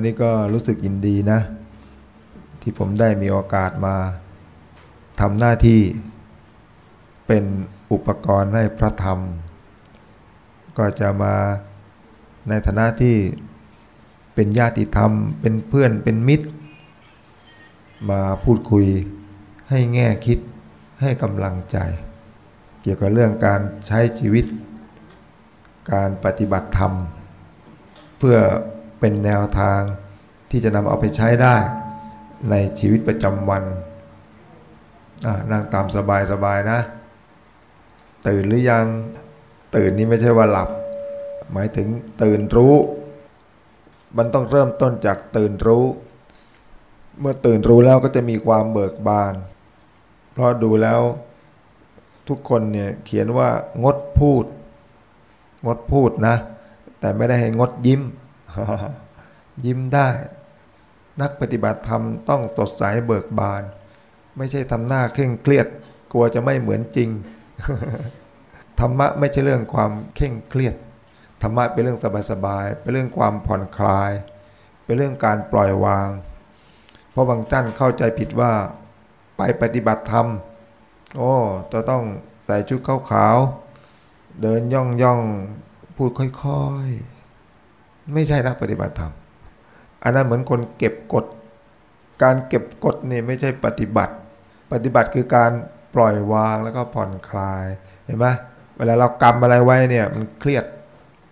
วันนี้ก็รู้สึกยินดีนะ ที่ผมได้มีโอกาสมาทำหน้าที่เป็นอุปกรณ์ให้พระธรรม ก็จะมาในฐานะที่เป็นญาติธรรม เป็นเพื่อนเป็นมิตร มาพูดคุยให้แง่คิดให้กำลังใจ เกี่ยวกับเรื่องการใช้ชีวิต การปฏิบัติธรรม เพื่อ เป็นแนวทางที่จะนำเอาไปใช้ได้ในชีวิตประจำวันนั่งตามสบายสบายนะ ตื่นหรือยังตื่นนี้ไม่ใช่ว่าหลับ หมายถึงตื่นรู้ มันต้องเริ่มต้นจากตื่นรู้ เมื่อตื่นรู้แล้วก็จะมีความเบิกบาน เพราะดูแล้วทุกคนเนี่ยเขียนว่างดพูด งดพูดนะ แต่ไม่ได้ให้งดยิ้ม ยิ้มได้ นักปฏิบัติธรรมต้องสดใสเบิกบาน ไม่ใช่ทำหน้าเคร่งเครียด กลัวจะไม่เหมือนจริง ธรรมะไม่ใช่เรื่องความเคร่งเครียด ธรรมะเป็นเรื่องสบายๆเป็นเรื่องความผ่อนคลาย เป็นเรื่องการปล่อยวาง เพราะบางท่านเข้าใจผิดว่าไปปฏิบัติธรรมโอ้จะต้องใส่ชุดขาวๆเดินย่องย่องพูดค่อยๆ ไม่ใช่นักปฏิบัติธรรม อันนั้นเหมือนคนเก็บกดการเก็บกดนี่ไม่ใช่ปฏิบัติ ปฏิบัติคือการปล่อยวางแล้วก็ผ่อนคลาย เห็นไหมเวลาเรากำอะไรไว้เนี่ยมันเครียด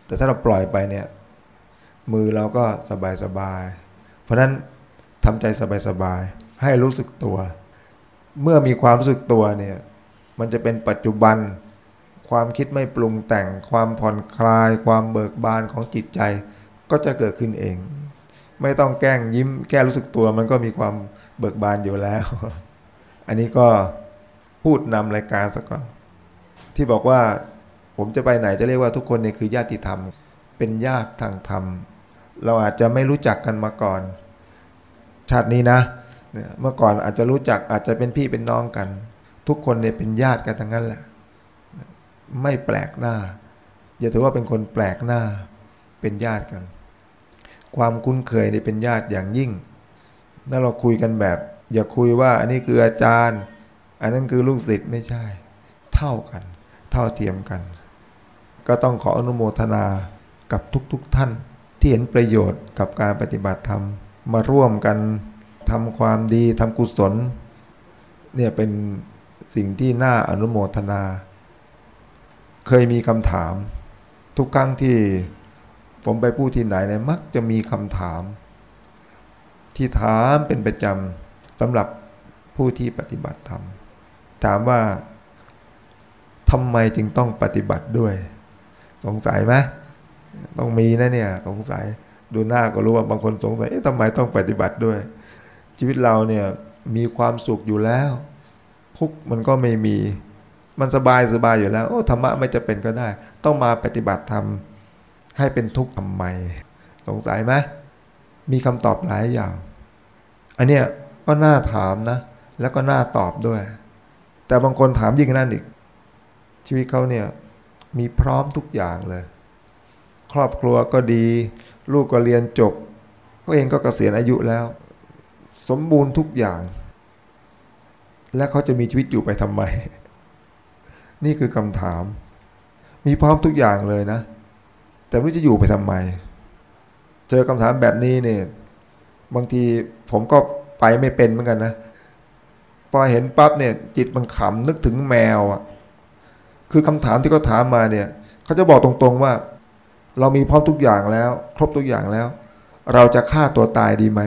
แต่ถ้าเราปล่อยไปเนี่ยมือเราก็สบายสบาย เพราะนั้นทำใจสบายสบายให้รู้สึกตัว เมื่อมีความรู้สึกตัวเนี่ยมันจะเป็นปัจจุบันความคิดไม่ปรุงแต่งความผ่อนคลาย ความเบิกบานของจิตใจ ก็จะเกิดขึ้นเอง ไม่ต้องแกล้งยิ้มแก้รู้สึกตัวมันก็มีความเบิกบานอยู่แล้ว อันนี้ก็พูดนำรายการสักก่อน ที่บอกว่าผมจะไปไหนจะเรียกว่าทุกคนเนี่ยคือญาติธรรม เป็นญาติทางธรรม เราอาจจะไม่รู้จักกันมาก่อน ชาตินี้นะเมื่อก่อนอาจจะรู้จักอาจจะเป็นพี่เป็นน้องกัน ทุกคนเนี่ยเป็นญาติกันทั้งนั้นแหละ ไม่แปลกหน้า อย่าถือว่าเป็นคนแปลกหน้าเป็นญาติกัน ความคุ้นเคยนี่เป็นญาติอย่างยิ่งถ้าเราคุยกันแบบ อย่าคุยว่าอันนี้คืออาจารย์ อันนั้นคือลูกศิษย์ไม่ใช่ เท่ากัน เท่าเทียมกัน ก็ต้องขออนุโมทนากับทุกๆทท่าน ที่เห็นประโยชน์กับการปฏิบัติธรรม มาร่วมกันทำความดีทำกุศลเนี่ยเป็นสิ่งที่น่าอนุโมทนา เคยมีคำถาม ทุกครั้งที่ ผมไปพูดที่ไหนเนี่ยมักจะมีคำถาม ที่ถามเป็นประจำสำหรับผู้ที่ปฏิบัติธรรม ถามว่าทำไมจึงต้องปฏิบัติด้วย สงสัยไหมต้องมีนะเนี่ย สงสัยดูหน้าก็รู้ว่าบางคนสงสัยทำไมต้องปฏิบัติด้วย ชีวิตเราเนี่ยมีความสุขอยู่แล้ว ทุกมันก็ไม่มีมันสบายสบายอยู่แล้ว โอ้ธรรมะไม่จะเป็นก็ได้ ต้องมาปฏิบัติธรรม ให้เป็นทุกข์ทำไม สงสัยไหมมีคำตอบหลายอย่าง อันเนี้ยก็น่าถามนะ แล้วก็น่าตอบด้วย แต่บางคนถามยิ่งนั่นอีก ชีวิตเขาเนี่ยมีพร้อมทุกอย่างเลย ครอบครัวก็ดี ลูกก็เรียนจบเขาเองก็เกษียณอายุแล้ว สมบูรณ์ทุกอย่าง และเขาจะมีชีวิตอยู่ไปทำไม นี่คือคำถาม มีพร้อมทุกอย่างเลยนะ แต่ไม่จะอยู่ไปทำไม เจอคำถามแบบนี้เนี่ยบางทีผมก็ไปไม่เป็นเหมือนกันนะพอเห็นปั๊บเนี่ย จิตมันขำนึกถึงแมวอะคือคำถามที่เขาถามมาเนี่ยเขาจะบอกตรงๆว่า เรามีพร้อมทุกอย่างแล้ว ครบทุกอย่างแล้ว เราจะฆ่าตัวตายดีไหม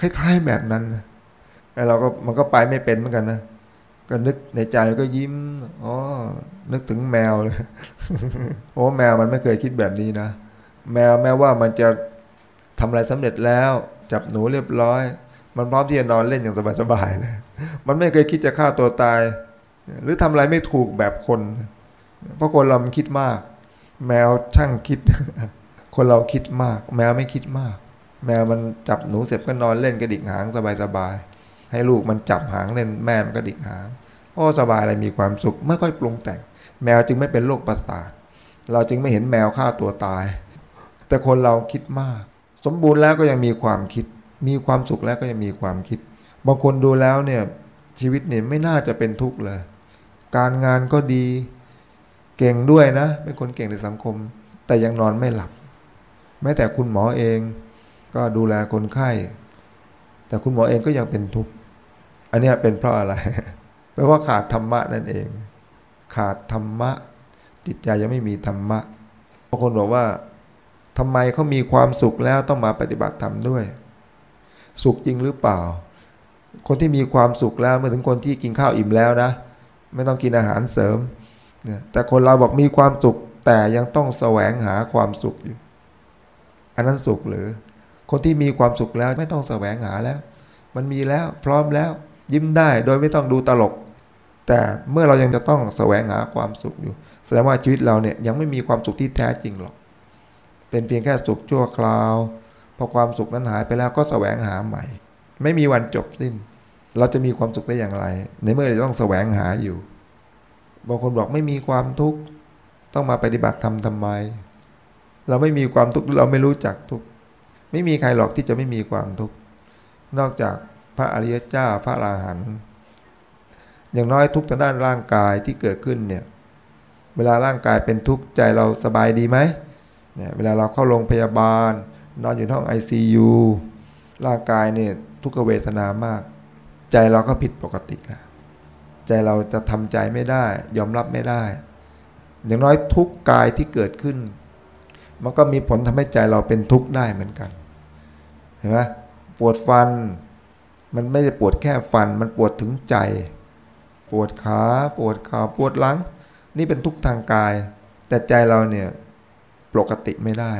คล้ายๆแบบนั้นนะไอ้เราก็มันก็ไปไม่เป็นเหมือนกันนะ ก็นึกในใจก็ยิ้ม อ๋อ นึกถึงแมวเลย โอ้แมวมันไม่เคยคิดแบบนี้นะ แมวแม้ว่ามันจะทำอะไรสำเร็จแล้ว จับหนูเรียบร้อย มันพร้อมที่จะนอนเล่นอย่างสบายๆเลย มันไม่เคยคิดจะฆ่าตัวตาย หรือทำอะไรไม่ถูกแบบคน เพราะคนเรามันคิดมาก แมวช่างคิด คนเราคิดมาก แมวไม่คิดมาก แมวมันจับหนูเสร็จก็นอนเล่นกระดิกหางสบายๆ ให้ลูกมันจับหางเล่นแม่มันก็ดิกหางโอ้สบายอะไรมีความสุขไม่ค่อยปรุงแต่ง แมวจึงไม่เป็นโรคประสาทเราจึงไม่เห็นแมวฆ่าตัวตาย แต่คนเราคิดมาก สมบูรณ์แล้วก็ยังมีความคิด มีความสุขแล้วก็ยังมีความคิด บางคนดูแล้วเนี่ยชีวิตเนี่ยไม่น่าจะเป็นทุกข์เลย การงานก็ดีเก่งด้วยนะ เป็นคนเก่งในสังคม แต่ยังนอนไม่หลับ แม้แต่คุณหมอเองก็ดูแลคนไข้ แต่คุณหมอเองก็ยังเป็นทุกข์ อันนี้เป็นเพราะอะไรเพราะว่าขาดธรรมะนั่นเอง ขาดธรรมะ จิตใจยังไม่มีธรรมะบางคนบอกว่าทำไมเขามีความสุขแล้วต้องมาปฏิบัติธรรมด้วย สุขจริงหรือเปล่า คนที่มีความสุขแล้วเมื่อถึงคนที่กินข้าวอิ่มแล้วนะ ไม่ต้องกินอาหารเสริมแต่คนเราบอกมีความสุขแต่ยังต้องแสวงหาความสุขอยู่ อันนั้นสุขหรือ คนที่มีความสุขแล้วไม่ต้องแสวงหาแล้ว มันมีแล้วพร้อมแล้ว ยิ้มได้โดยไม่ต้องดูตลก แต่เมื่อเรายังจะต้องแสวงหาความสุขอยู่ แสดงว่าชีวิตเราเนี่ยยังไม่มีความสุขที่แท้จริงหรอก เป็นเพียงแค่สุขชั่วคราวพอความสุขนั้นหายไปแล้วก็แสวงหาใหม่ ไม่มีวันจบสิ้น เราจะมีความสุขได้อย่างไร ในเมื่อเราต้องแสวงหาอยู่บางคนบอกไม่มีความทุกข์ต้องมาปฏิบัติธรรมทำไม เราไม่มีความทุกข์เราไม่รู้จักทุกข์ไม่มีใครหรอกที่จะไม่มีความทุกข์นอกจาก ระอริยเจ้าพระอราหันต์อย่างน้อยทุกทางด้านร่างกายที่เกิดขึ้นเนี่ยเวลาร่างกายเป็นทุกข์ใจเราสบายดีไหมเนี่ยเวลาเราเข้าโรงพยาบาล นอนอยู่ห้อง ICU ร่างกายเนี่ยทุกขเวทนามาก ใจเราก็ผิดปกติแล้วใจเราจะทำใจไม่ได้ ยอมรับไม่ได้ อย่างน้อยทุกกายที่เกิดขึ้น มันก็มีผลทำให้ใจเราเป็นทุกข์ได้เหมือนกัน เห็นไหมปวดฟัน มันไม่ได้ปวดแค่ฟัน มันปวดถึงใจ ปวดขาปวดขาปวดหลัง นี่เป็นทุกทางกาย แต่ใจเราเนี่ยปกติไม่ได้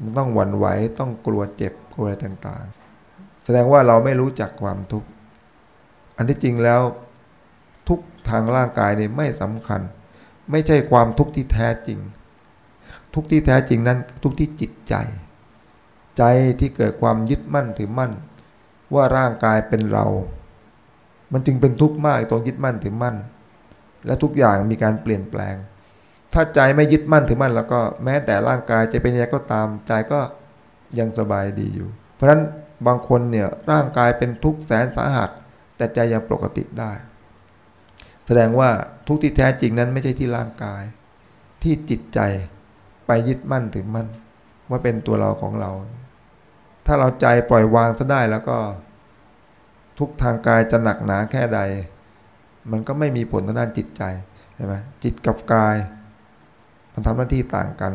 มันต้องหวั่นไหวต้องกลัวเจ็บกลัวอะไรต่างๆ แสดงว่าเราไม่รู้จักความทุกข์อันที่จริงแล้ว ทุกทางร่างกายเนี่ยไม่สำคัญ ไม่ใช่ความทุกข์ที่แท้จริง ทุกข์ที่แท้จริงนั้นทุกข์ที่จิตใจ ใจที่เกิดความยึดมั่นถือมั่น ว่าร่างกายเป็นเรา มันจึงเป็นทุกข์มากตรงยึดมั่นถือมั่น และทุกอย่างมีการเปลี่ยนแปลง ถ้าใจไม่ยึดมั่นถือมั่น แล้วก็แม้แต่ร่างกายจะเป็นยังไงก็ตามใจก็ยังสบายดีอยู่ เพราะฉะนั้นบางคนเนี่ยร่างกายเป็นทุกข์แสนสาหัส แต่ใจยังปกติได้ แสดงว่าทุกข์ที่แท้จริงนั้นไม่ใช่ที่ร่างกาย ที่จิตใจไปยึดมั่นถือมั่น ว่าเป็นตัวเราของเรา ถ้าเราใจปล่อยวางซะได้แล้วก็ ทุกทางกายจะหนักหนาแค่ใด มันก็ไม่มีผลทางด้านจิตใจใช่ไหมจิตกับกาย มันทำหน้าที่ต่างกัน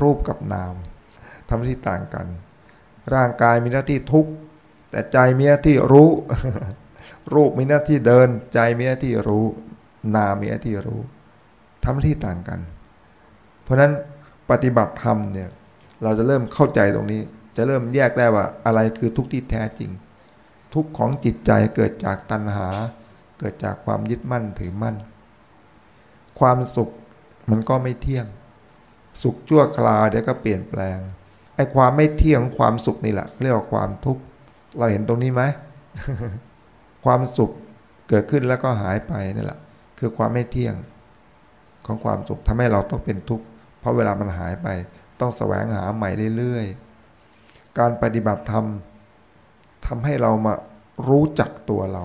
รูปกับนามทำหน้าที่ต่างกัน ร่างกายมีหน้าที่ทุกข์แต่ใจมีหน้าที่รู้ รูปมีหน้าที่เดิน ใจมีหน้าที่รู้ นามมีหน้าที่รู้ทำหน้าที่ต่างกัน เพราะฉะนั้นปฏิบัติธรรมเนี่ยเราจะเริ่มเข้าใจตรงนี้ จะเริ่มแยกได้ว่าอะไรคือทุกข์ที่แท้จริง ทุกข์ของจิตใจเกิดจากตัณหา เกิดจากความยึดมั่นถือมั่น ความสุขมันก็ไม่เที่ยง สุขชั่วคราวเดี๋ยวก็เปลี่ยนแปลงไอ้ความไม่เที่ยงความสุขนี่แหละเรียกว่าความทุกข์เราเห็นตรงนี้ไหมความสุขเกิดขึ้นแล้วก็หายไปนี่แหละ คือความไม่เที่ยงของความสุขทำให้เราต้องเป็นทุกข์เพราะเวลามันหายไป ต้องแสวงหาใหม่เรื่อยๆ การปฏิบัติธรรม ทำให้เรามารู้จักตัวเรา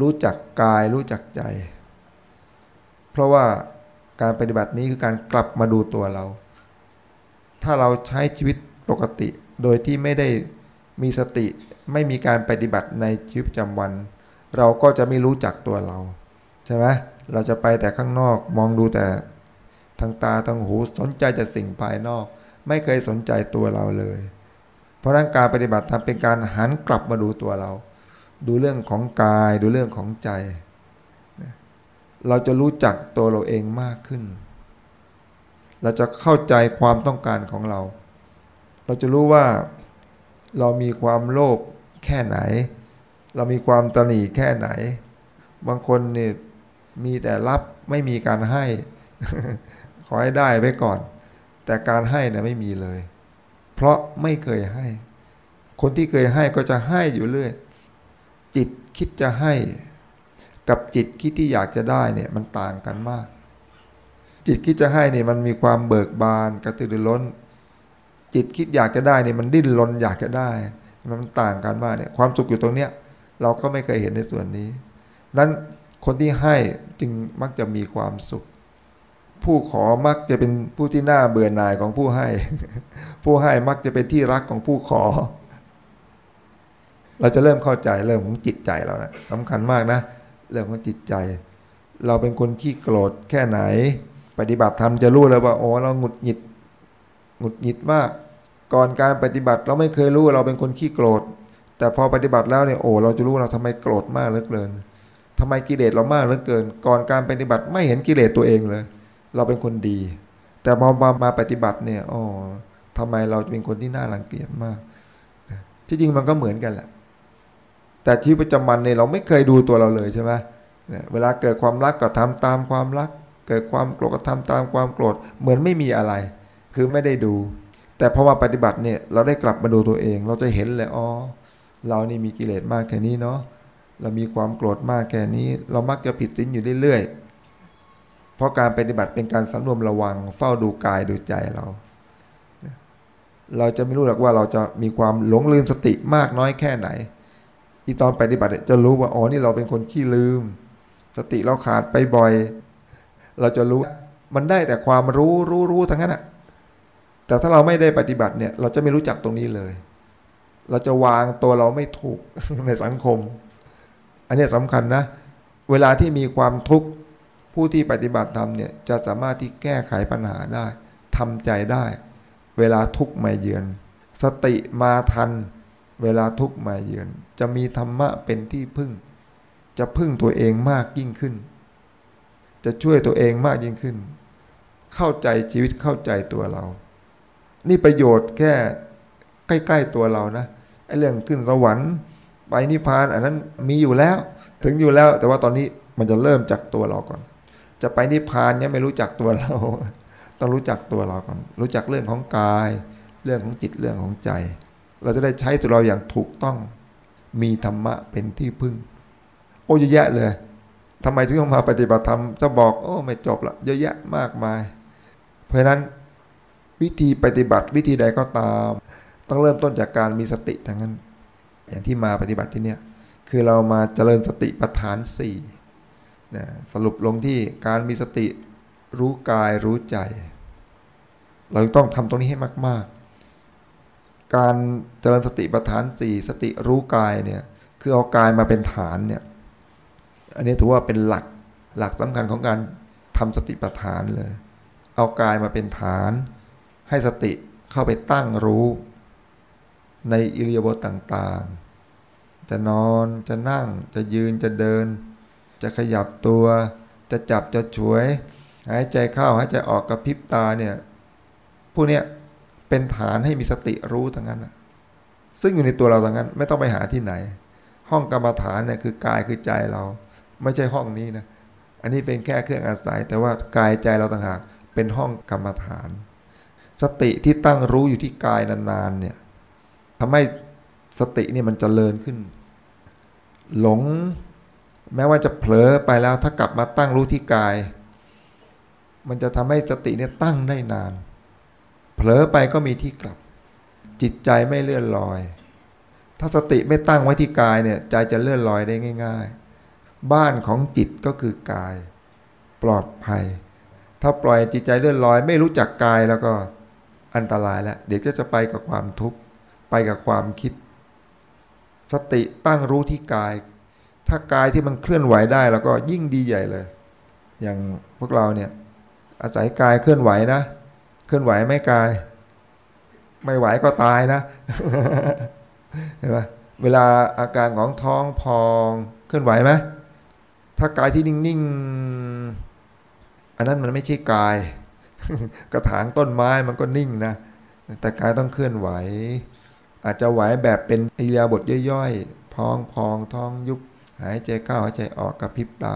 รู้จักกายรู้จักใจ เพราะว่าการปฏิบัตินี้คือการกลับมาดูตัวเรา ถ้าเราใช้ชีวิตปกติ โดยที่ไม่ได้มีสติ ไม่มีการปฏิบัติในชีวิตประจำวัน เราก็จะไม่รู้จักตัวเรา ใช่ไหมเราจะไปแต่ข้างนอกมองดูแต่ทางตาทางหูสนใจแต่สิ่งภายนอก ไม่เคยสนใจตัวเราเลย ราะนั้นการปฏิบัติทำเป็นการหันกลับมาดูตัวเรา ดูเรื่องของกาย ดูเรื่องของใจ เราจะรู้จักตัวเราเองมากขึ้น เราจะเข้าใจความต้องการของเรา เราจะรู้ว่าเรามีความโลภแค่ไหน เรามีความตนีแค่ไหน บางคนเนี่ยมีแต่รับไม่มีการให้ ขอให้ได้ไว้ก่อน แต่การให้เนี่ยไม่มีเลย เพราะไม่เคยให้ คนที่เคยให้ก็จะให้อยู่เรื่อย จิตคิดจะให้ กับจิตคิดที่อยากจะได้เนี่ยมันต่างกันมาก จิตคิดจะให้เนี่ยมันมีความเบิกบานกระตือรือร้น จิตคิดอยากจะได้เนี่ยมันดิ้นรนอยากจะได้ มันต่างกันมากเนี่ยความสุขอยู่ตรงเนี้ยเราก็ไม่เคยเห็นในส่วนนี้ นั้นคนที่ให้จึงมักจะมีความสุข ผู้ขอมักจะเป็นผู้ที่น่าเบื่อหน่ายของผู้ให้ ผู้ให้มักจะเป็นที่รักของผู้ขอ เราจะเริ่มเข้าใจเรื่องของจิตใจเรานะสำคัญมากนะ เรื่องของจิตใจ เราเป็นคนขี้โกรธแค่ไหน ปฏิบัติธรรมจะรู้เลยว่าโอ้เราหงุดหงิดหงุดหงิดมาก ก่อนการปฏิบัติเราไม่เคยรู้เราเป็นคนขี้โกรธ แต่พอปฏิบัติแล้วเนี่ยโอ้เราจะรู้เราทำไมโกรธมากเหลือเกินทำไมกิเลสเรามากเหลือเกิน ก่อนการปฏิบัติไม่เห็นกิเลสตัวเองเลย เราเป็นคนดี แต่พอมามาปฏิบัติเนี่ยอ๋อทำไมเราเป็นคนที่น่ารังเกียจมากที่จริงมันก็เหมือนกันแหละ แต่ชีวิตประจำวันเนี่ยเราไม่เคยดูตัวเราเลยใช่ไหมเวลาเกิดความรักก็ทำตามความรัก เกิดความโกรธก็ทำตามความโกรธ เหมือนไม่มีอะไร คือไม่ได้ดู แต่พอมาปฏิบัติเนี่ยเราได้กลับมาดูตัวเอง เราจะเห็นเลยอ๋อเรานี่มีกิเลสมากแค่นี้เนาะ เรามีความโกรธมากแค่นี้ เรามักจะผิดศีลอยู่เรื่อยๆ เพราะการปฏิบัติเป็นการสำรวมระวัง เฝ้าดูกายดูใจเรา เราจะไม่รู้หรอกว่าเราจะมีความหลงลืมสติมากน้อยแค่ไหน อีตอนปฏิบัติจะรู้ว่าอ๋อนี่เราเป็นคนขี้ลืม สติเราขาดไปบ่อย เราจะรู้มันได้แต่ความรู้รู้รู้ทั้งนั้นอะแต่ถ้าเราไม่ได้ปฏิบัติเนี่ย เราจะไม่รู้จักตรงนี้เลย เราจะวางตัวเราไม่ถูกในสังคม อันนี้สำคัญนะ เวลาที่มีความทุกข์ ผู้ที่ปฏิบัติธรรมเนี่ยจะสามารถที่แก้ไขปัญหาได้ทำใจได้ เวลาทุกข์มาเยือน สติมาทัน เวลาทุกข์มาเยือน จะมีธรรมะเป็นที่พึ่ง จะพึ่งตัวเองมากยิ่งขึ้น จะช่วยตัวเองมากยิ่งขึ้น เข้าใจชีวิตเข้าใจตัวเรา นี่ประโยชน์แค่ใกล้ ๆตัวเรานะไอ้เรื่องขึ้นสวรรค์ไปนิพพาน อันนั้นมีอยู่แล้ว ถึงอยู่แล้ว แต่ว่าตอนนี้มันจะเริ่มจากตัวเราก่อน จะไปนิพพานเนี่ยไม่รู้จักตัวเรา ต้องรู้จักตัวเราก่อนรู้จักเรื่องของกาย เรื่องของจิตเรื่องของใจ เราจะได้ใช้ตัวเราอย่างถูกต้องมีธรรมะเป็นที่พึ่ง โอ้เยอะแยะเลยทำไมถึงต้องมาปฏิบัติธรรมจะบอกโอ้ไม่จบละเยอะแยะมากมาย เพราะฉะนั้นวิธีปฏิบัติวิธีใดก็ตาม ต้องเริ่มต้นจากการมีสติทั้งนั้น อย่างที่มาปฏิบัติที่เนี่ยคือเรามาเจริญสติปัฏฐานสี่ นะสรุปลงที่การมีสติรู้กายรู้ใจ เราต้องทำตรงนี้ให้มาก ๆ การเจริญสติปัฏฐานสี่สติรู้กายเนี่ยคือเอากายมาเป็นฐานเนี่ยอันนี้ถือว่าเป็นหลักหลักสำคัญของการทำสติปัฏฐานเลย เอากายมาเป็นฐาน ให้สติเข้าไปตั้งรู้ในอิริยาบถต่างๆ จะนอนจะนั่งจะยืนจะเดิน จะขยับตัว จะจับจะช่วย หายใจเข้าหายใจออกกระพริบตาเนี่ยพวกเนี้ยเป็นฐานให้มีสติรู้ทั้งนั้นซึ่งอยู่ในตัวเราทั้งนั้น ไม่ต้องไปหาที่ไหน ห้องกรรมฐานเนี่ยคือกายคือใจเรา ไม่ใช่ห้องนี้นะอันนี้เป็นแค่เครื่องอาศัย แต่ว่ากายใจเราต่างหากเป็นห้องกรรมฐาน สติที่ตั้งรู้อยู่ที่กายนานๆเนี่ยทำให้สตินี่มันจเจริญขึ้น หลง แม้ว่าจะเผลอไปแล้วถ้ากลับมาตั้งรู้ที่กาย มันจะทำให้สติเนี่ยตั้งได้นาน เผลอไปก็มีที่กลับ จิตใจไม่เลื่อนลอย ถ้าสติไม่ตั้งไว้ที่กายเนี่ยใจจะเลื่อนลอยได้ง่าย ๆ บ้านของจิตก็คือกาย ปลอดภัย ถ้าปล่อยจิตใจเลื่อนลอย ไม่รู้จักกายแล้วก็อันตรายแล้วเดี๋ยวก็จะไปกับความทุกข์ไปกับความคิด สติตั้งรู้ที่กาย ถ้ากายที่มันเคลื่อนไหวได้แล้วก็ยิ่งดีใหญ่เลย อย่างพวกเราเนี่ย อาศัยกายเคลื่อนไหวนะ เคลื่อนไหวไม่กาย ไม่ไหวก็ตายนะเห็นไหมเวลาอาการของท้องพองเคลื่อนไหวไหมถ้ากายที่นิ่งๆ อันนั้นมันไม่ใช่กาย กระถางต้นไม้มันก็นิ่งนะ แต่กายต้องเคลื่อนไหว อาจจะไหวแบบเป็นอิริยาบถย่อยๆ พองพองท้องยุบ หายใจเข้าหายใจออกกับพริบตา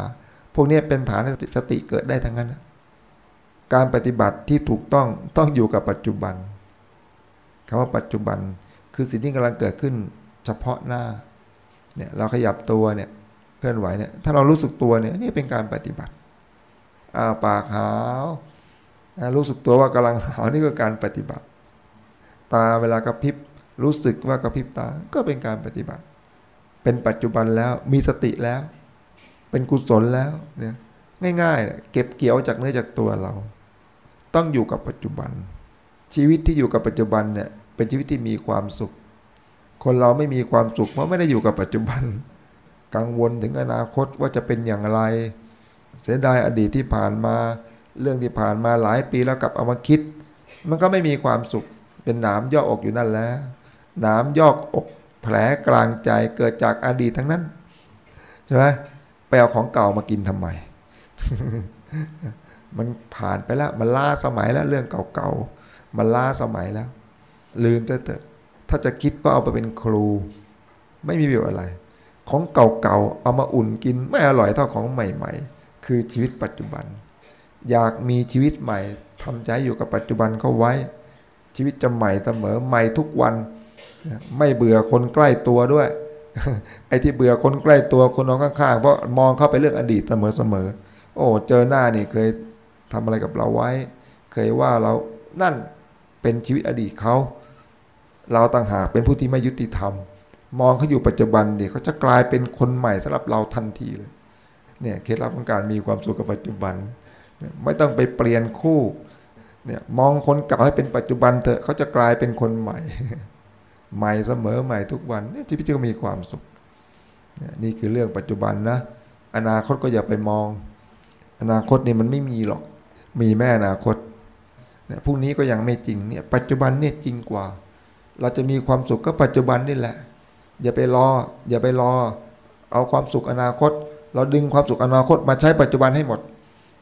พวกนี้เป็นฐานสติเกิดได้ทั้งนั้น การปฏิบัติที่ถูกต้องต้องอยู่กับปัจจุบันคำว่าปัจจุบันคือสิ่งที่กำลังเกิดขึ้นเฉพาะหน้าเนี่ยเราขยับตัวเนี่ยเคลื่อนไหวเนี่ยถ้าเรารู้สึกตัวเนี่ยนี่เป็นการปฏิบัติอาปากหาวรู้สึกตัวว่ากำลังหาวนี่ก็การปฏิบัติ ตาเวลากระพริบรู้สึกว่ากระพริบตาก็เป็นการปฏิบัติ เป็นปัจจุบันแล้วมีสติแล้ว เป็นกุศลแล้วเนี่ยง่ายๆ เก็บเกี่ยวจากเนื้อจากตัวเรา ต้องอยู่กับปัจจุบัน ชีวิตที่อยู่กับปัจจุบันเนี่ยเป็นชีวิตที่มีความสุข คนเราไม่มีความสุขเพราะไม่ได้อยู่กับปัจจุบัน กังวลถึงอนาคตว่าจะเป็นอย่างไร เสียดายอดีตที่ผ่านมา เรื่องที่ผ่านมาหลายปีแล้วกลับเอามาคิด มันก็ไม่มีความสุขเป็นหนามย่ออกอยู่นั่นแล้วหนามยอกอก แผลกลางใจเกิดจากอดีตทั้งนั้นใช่ไหมไปเอาของเก่ามากินทำไม มันผ่านไปแล้ว มันล้าสมัยแล้วเรื่องเก่าๆมันล้าสมัยแล้ว ลืมเถอะถ้าจะคิดก็เอาไปเป็นครู ไม่มีประโยชน์อะไร ของเก่าๆเอามาอุ่นกิน ไม่อร่อยเท่าของใหม่ ๆ คือชีวิตปัจจุบัน อยากมีชีวิตใหม่ทำใจอยู่กับปัจจุบันเข้าไว้ ชีวิตจะใหม่เสมอใหม่ทุกวัน ไม่เบื่อคนใกล้ตัวด้วย ไอ้ที่เบื่อคนใกล้ตัวคนนอนข้างๆเพราะมองเข้าไปเรื่องอดีตเสมอๆโอ้เจอหน้านี่เคยทำอะไรกับเราไว้ เคยว่าเรานั่นเป็นชีวิตอดีตเขาเราต่างหากเป็นผู้ที่ไม่ยุติธรรม มองเขาอยู่ปัจจุบันเดี๋ยวเขาจะกลายเป็นคนใหม่สำหรับเราทันทีเลยเนี่ยเคล็ดลับของการมีความสุขกับปัจจุบัน ไม่ต้องไปเปลี่ยนคู่เนี่ยมองคนเก่าให้เป็นปัจจุบันเถอะเขาจะกลายเป็นคนใหม่ ใหม่เสมอใหม่ทุกวันเนี่ยชีวิตก็มีความสุข นี่คือเรื่องปัจจุบันนะ อนาคตก็อย่าไปมอง อนาคตนี่มันไม่มีหรอก มีแม่อนาคตเนี่ยพรุ่งนี้ก็ยังไม่จริงเนี่ยปัจจุบันเนี่ยจริงกว่า เราจะมีความสุขก็ปัจจุบันนี่แหละ อย่าไปรอ อย่าไปรอ เอาความสุขอนาคต เราดึงความสุขอนาคตมาใช้ปัจจุบันให้หมด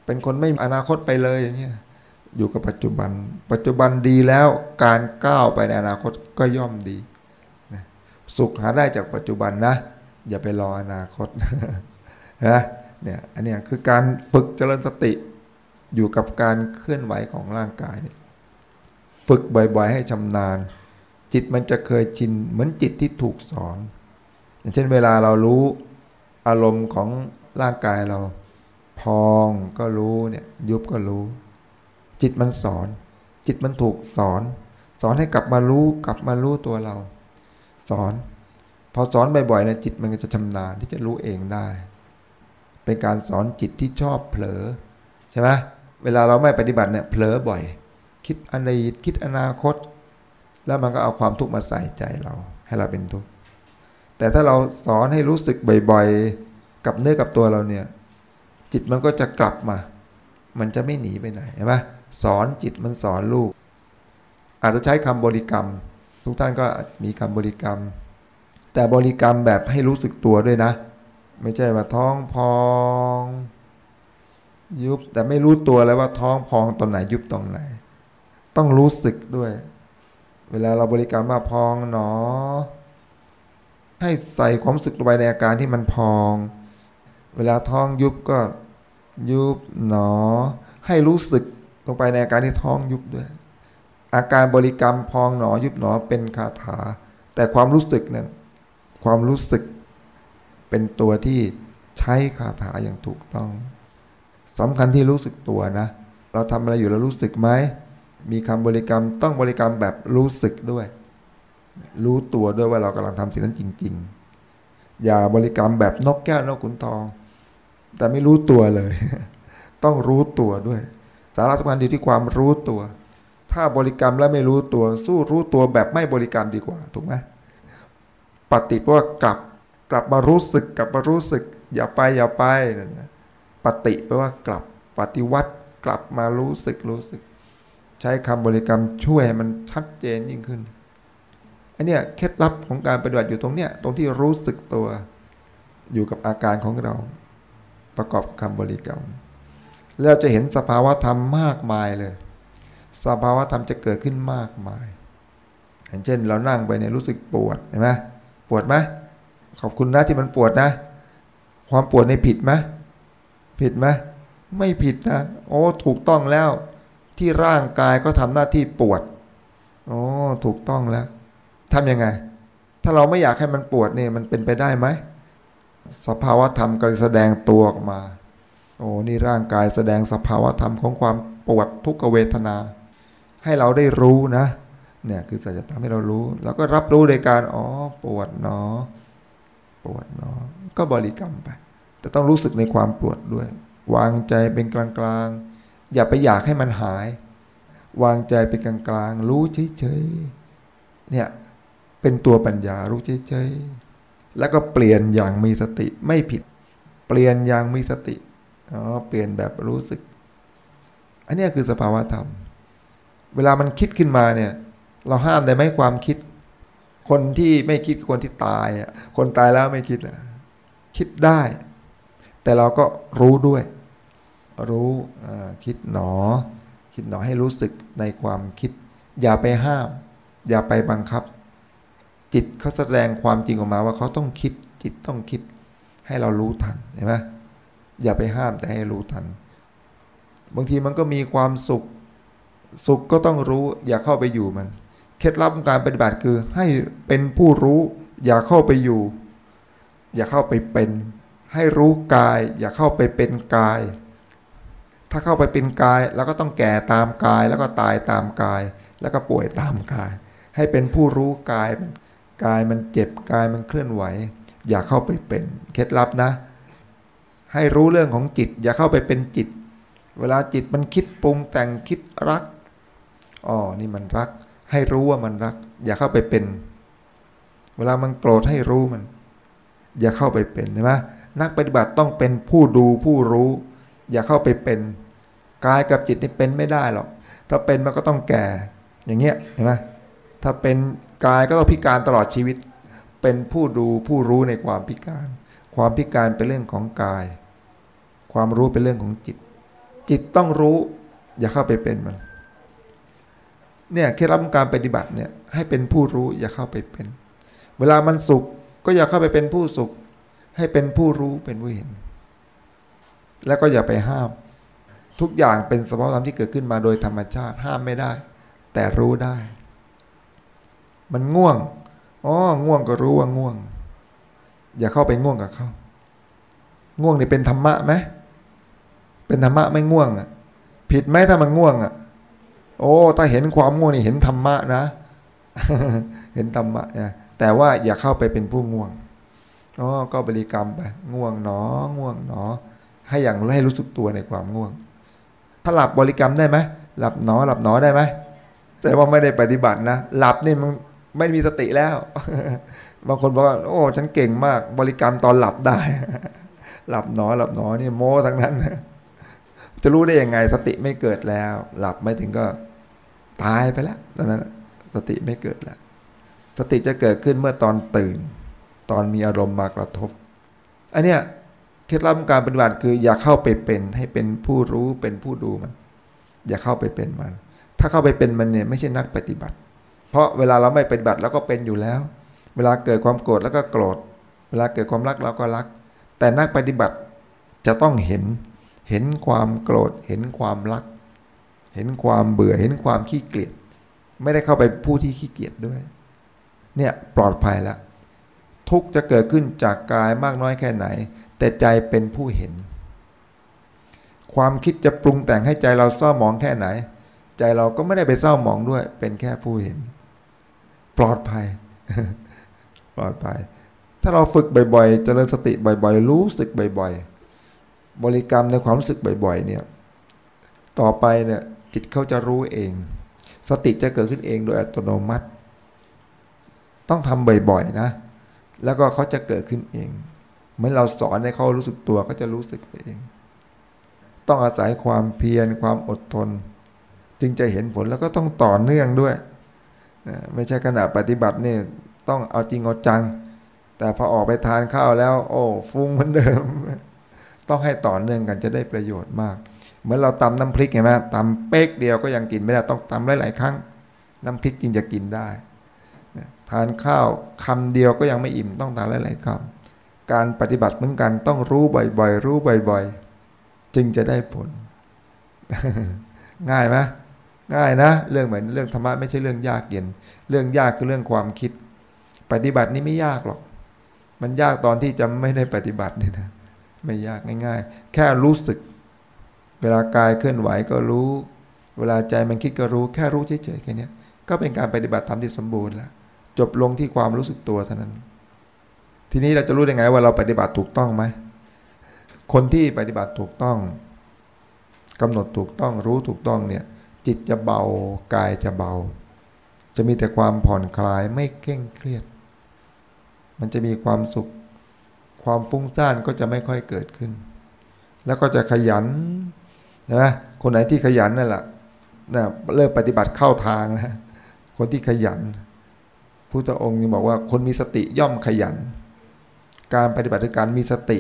เป็นคนไม่อนาคตไปเลยอย่างเงี้ย อยู่กับปัจจุบัน ปัจจุบันดีแล้วการก้าวไปในอนาคตก็ย่อมดีนะสุขหาได้จากปัจจุบันนะ อย่าไปรออนาคตนะเนี่ยอันนี้คือการฝึกเจริญสติอยู่กับการเคลื่อนไหวของร่างกาย ฝึกบ่อยๆให้ชำนาญ จิตมันจะเคยชินเหมือนจิตที่ถูกสอน อย่างเช่นเวลาเรารู้อารมณ์ของร่างกายเรา พองก็รู้เนี่ยยุบก็รู้ จิตมันสอน จิตมันถูกสอน สอนให้กลับมารู้กลับมารู้ตัวเรา สอน พอสอนบ่อยๆนะจิตมันก็จะชำนาญที่จะรู้เองได้ เป็นการสอนจิตที่ชอบเผลอใช่ไหมเวลาเราไม่ปฏิบัติเนี่ยเผลอบ่อย คิดอดีตคิดอนาคต แล้วมันก็เอาความทุกข์มาใส่ใจเรา ให้เราเป็นทุกข์แต่ถ้าเราสอนให้รู้สึกบ่อยๆ กับเนื้อกับตัวเราเนี่ย จิตมันก็จะกลับมา มันจะไม่หนีไปไหนใช่ไหม สอนจิตมันสอนลูก อาจจะใช้คำบริกรรม ทุกท่านก็มีคำบริกรรม แต่บริกรรมแบบให้รู้สึกตัวด้วยนะ ไม่ใช่ว่าท้องพอง ยุบแต่ไม่รู้ตัวเลยว่าท้องพองตอนไหนยุบตรงไหน ต้องรู้สึกด้วย เวลาเราบริกรรมว่าพองหนอ ให้ใส่ความรู้สึกลงไปในอาการที่มันพอง เวลาท้องยุบก็ยุบหนอ ให้รู้สึก ลงไปในอาการที่ท้องยุบด้วย อาการบริกรรมพองหนอยุบหนอเป็นคาถา แต่ความรู้สึกนั้น ความรู้สึกเป็นตัวที่ใช้คาถาอย่างถูกต้องสำคัญที่รู้สึกตัวนะ เราทำอะไรอยู่แล้วรู้สึกไหม มีคำบริกรรมต้องบริกรรมแบบรู้สึกด้วย รู้ตัวด้วยว่าเรากำลังทำสิ่งนั้นจริง ๆ อย่าบริกรรมแบบนกแก้วนกขุนทอง แต่ไม่รู้ตัวเลย ต้องรู้ตัวด้วย สาระสำคัญอยู่ที่ความรู้ตัว ถ้าบริกรรมแล้วไม่รู้ตัว สู้รู้ตัวแบบไม่บริกรรมดีกว่าถูกไหมปฏิเพราะว่ากลับกลับมารู้สึกกลับมารู้สึก อย่าไปอย่าไปนะปฏิแปลว่ากลับปฏิวัติกลับมารู้สึกรู้สึก ใช้คำบริกรรมช่วยให้มันชัดเจนยิ่งขึ้นอันนี้เคล็ดลับของการปฏิบัติอยู่ตรงเนี้ยตรงที่รู้สึกตัวอยู่กับอาการของเรา ประกอบคำบริกรรม เราจะเห็นสภาวะธรรมมากมายเลย สภาวะธรรมจะเกิดขึ้นมากมายอย่างเช่น เรานั่งไปเนี่ยรู้สึกปวดเห็นไหมปวดไหมขอบคุณนะที่มันปวดนะ ความปวดในผิดไหมผิดไหมไม่ผิดนะโอ้ถูกต้องแล้ว ที่ร่างกายก็ทำหน้าที่ปวดโอ้ถูกต้องแล้วทำยังไง ถ้าเราไม่อยากให้มันปวดเนี่ยมันเป็นไปได้ไหมสภาวะธรรมก็แสดงตัวออกมา โอ้นี่ร่างกายแสดงสภาวะธรรมของความปวดทุกขเวทนา ให้เราได้รู้นะ เนี่ยคือสัจธรรมให้เรารู้ แล้วก็รับรู้โดยการอ๋อปวดหนอปวดหนอก็บริกรรมไปแต่ต้องรู้สึกในความปวดด้วย วางใจเป็นกลางๆ อย่าไปอยากให้มันหาย วางใจเป็นกลางๆ รู้เฉยๆเนี่ยเป็นตัวปัญญารู้เฉยๆแล้วก็เปลี่ยนอย่างมีสติไม่ผิด เปลี่ยนอย่างมีสติ อ๋อเปลี่ยนแบบรู้สึก อันนี้คือสภาวะธรรม เวลามันคิดขึ้นมาเนี่ย เราห้ามได้ไหมความคิด คนที่ไม่คิดคนที่ตายอะคนตายแล้วไม่คิดอะคิดได้ แต่เราก็รู้ด้วย รู้คิดหนอ คิดหนอให้รู้สึกในความคิด อย่าไปห้าม อย่าไปบังคับ จิตเขาแสดงความจริงออกมาว่าเขาต้องคิด จิตต้องคิด ให้เรารู้ทันเห็นไหม อย่าไปห้ามแต่ให้รู้ทัน บางทีมันก็มีความสุข สุขก็ต้องรู้ อย่าเข้าไปอยู่มัน เคล็ดลับการปฏิบัติคือให้เป็นผู้รู้ อย่าเข้าไปอยู่ อย่าเข้าไปเป็น ให้รู้กาย อย่าเข้าไปเป็นกาย ถ้าเข้าไปเป็นกายแล้วก็ต้องแก่ตามกาย แล้วก็ตายตามกาย แล้วก็ป่วยตามกาย ให้เป็นผู้รู้กายกายมันเจ็บกายมันเคลื่อนไหว อย่าเข้าไปเป็น เคล็ดลับนะ ให้รู้เรื่องของจิต อย่าเข้าไปเป็นจิต เวลาจิตมันคิดปรุงแต่งคิดรักอ๋อนี่มันรัก ให้รู้ว่ามันรัก อย่าเข้าไปเป็น เวลามันโกรธให้รู้มัน อย่าเข้าไปเป็นใช่ไหมนักปฏิบัติต้องเป็นผู้ดูผู้รู้ อย่าเข้าไปเป็นกายกับจิตนี่เป็นไม่ได้หรอก ถ้าเป็นมันก็ต้องแก่ อย่างเงี้ยเห็นไหมถ้าเป็นกายก็ต้องพิการตลอดชีวิต เป็นผู้ดูผู้รู้ในความพิการ ความพิการเป็นเรื่องของกาย ความรู้เป็นเรื่องของจิต จิตต้องรู้ อย่าเข้าไปเป็นมัน เนี่ยเคล็ดลับการปฏิบัติเนี่ยให้เป็นผู้รู้อย่าเข้าไปเป็น เวลามันสุขก็อย่าเข้าไปเป็นผู้สุข ให้เป็นผู้รู้เป็นผู้เห็น แล้วก็อย่าไปห้าม ทุกอย่างเป็นสภาวะธรรมที่เกิดขึ้นมาโดยธรรมชาติห้ามไม่ได้ แต่รู้ได้ มันง่วงอ๋อง่วงก็รู้ว่าง่วง อย่าเข้าไปง่วงกับเขาง่วงนี่เป็นธรรมะไหม เป็นธรรมะไม่ง่วงอะ ผิดไหมถ้ามันง่วงอะ โอ้ถ้าเห็นความง่วงนี่เห็นธรรมะนะ เห็นธรรมะนะแต่ว่าอย่าเข้าไปเป็นผู้ง่วงอ๋อก็บริกรรมไปง่วงหนอ ง่วงหนอ ให้อย่างให้รู้สึกตัวในความง่วง ถ้าหลับบริกรรมได้ไหมหลับหนอ หลับหนอได้ไหมแต่ว่าไม่ได้ปฏิบัตินะหลับนี่มันไม่มีสติแล้วบางคนบอกว่าโอ้ฉันเก่งมาก บริกรรมตอนหลับได้ หลับหนอ หลับหนอนี่โม้ทั้งนั้น จะรู้ได้ยังไงสติไม่เกิดแล้ว หลับไม่ถึงก็ตายไปแล้วตอนนั้นสติไม่เกิดแล้ว สติจะเกิดขึ้นเมื่อตอนตื่น ตอนมีอารมณ์มากระทบ อันเนี้ยเคล็ดลับการปฏิบัติคือ อย่าเข้าไปเป็น ให้เป็นผู้รู้เป็นผู้ดูมัน อย่าเข้าไปเป็นมัน ถ้าเข้าไปเป็นมันเนี่ยไม่ใช่นักปฏิบัติ เพราะเวลาเราไม่ปฏิบัติเราก็เป็นอยู่แล้ว เวลาเกิดความโกรธแล้วก็โกรธ เวลาเกิดความรักเราก็รัก แต่นักปฏิบัติจะต้องเห็น เห็นความโกรธ เห็นความรัก เห็นความเบื่อ เห็นความขี้เกียจ ไม่ได้เข้าไปผู้ที่ขี้เกียจด้วย เนี่ยปลอดภัยแล้วทุกจะเกิดขึ้นจากกายมากน้อยแค่ไหน แต่ใจเป็นผู้เห็น ความคิดจะปรุงแต่งให้ใจเราเศร้าหมองแค่ไหน ใจเราก็ไม่ได้ไปเศร้าหมองด้วย เป็นแค่ผู้เห็น ปลอดภัย ปลอดภัย ถ้าเราฝึกบ่อยๆ เจริญสติบ่อยๆ รู้สึกบ่อยๆ บริกรรมในความรู้สึกบ่อยๆเนี่ยต่อไปเนี่ยจิตเขาจะรู้เอง สติจะเกิดขึ้นเองโดยอัตโนมัติ ต้องทำบ่อยๆนะ แล้วก็เขาจะเกิดขึ้นเอง เหมือนเราสอนให้เขารู้สึกตัวก็จะรู้สึกไปเอง ต้องอาศัยความเพียรความอดทน จึงจะเห็นผลแล้วก็ต้องต่อเนื่องด้วยไม่ใช่ขณะปฏิบัติเนี่ยต้องเอาจริงเอาจัง แต่พอออกไปทานข้าวแล้ว โอ้ฟุ้งเหมือนเดิม ต้องให้ต่อเนื่องกันจะได้ประโยชน์มาก เหมือนเราตำน้ำพริกเห็นไหมตำเป๊กเดียวก็ยังกินไม่ได้ต้องตำหลายๆครั้ง น้ำพริกจึงจะกินได้ ทานข้าวคำเดียวก็ยังไม่อิ่มต้องทานหลายๆคำการปฏิบัติเหมือนกันต้องรู้บ่อยๆ รู้บ่อยๆ จึงจะได้ผล ง่ายไหมง่ายนะ เรื่องเหมือนเรื่องธรรมะไม่ใช่เรื่องยากเย็น เรื่องยากคือเรื่องความคิด ปฏิบัตินี้ไม่ยากหรอก มันยากตอนที่จะไม่ได้ปฏิบัตินี่นะ ไม่ยากง่าย ๆ แค่รู้สึก เวลากายเคลื่อนไหวก็รู้ เวลาใจมันคิดก็รู้ แค่รู้เฉยๆแค่นี้ก็เป็นการปฏิบัติธรรมที่สมบูรณ์แล้วจบลงที่ความรู้สึกตัวเท่านั้น ทีนี้เราจะรู้ได้ไงว่าเราปฏิบัติถูกต้องไหมคนที่ปฏิบัติถูกต้องกำหนดถูกต้องรู้ถูกต้องเนี่ย จิตจะเบากายจะเบา จะมีแต่ความผ่อนคลายไม่เคร่งเครียด มันจะมีความสุข ความฟุ้งซ่านก็จะไม่ค่อยเกิดขึ้น แล้วก็จะขยันนะคนไหนที่ขยันนั่นแหละนะเริ่มปฏิบัติเข้าทางนะคนที่ขยันพุทธองค์ยังบอกว่าคนมีสติย่อมขยัน การปฏิบัติการมีสติ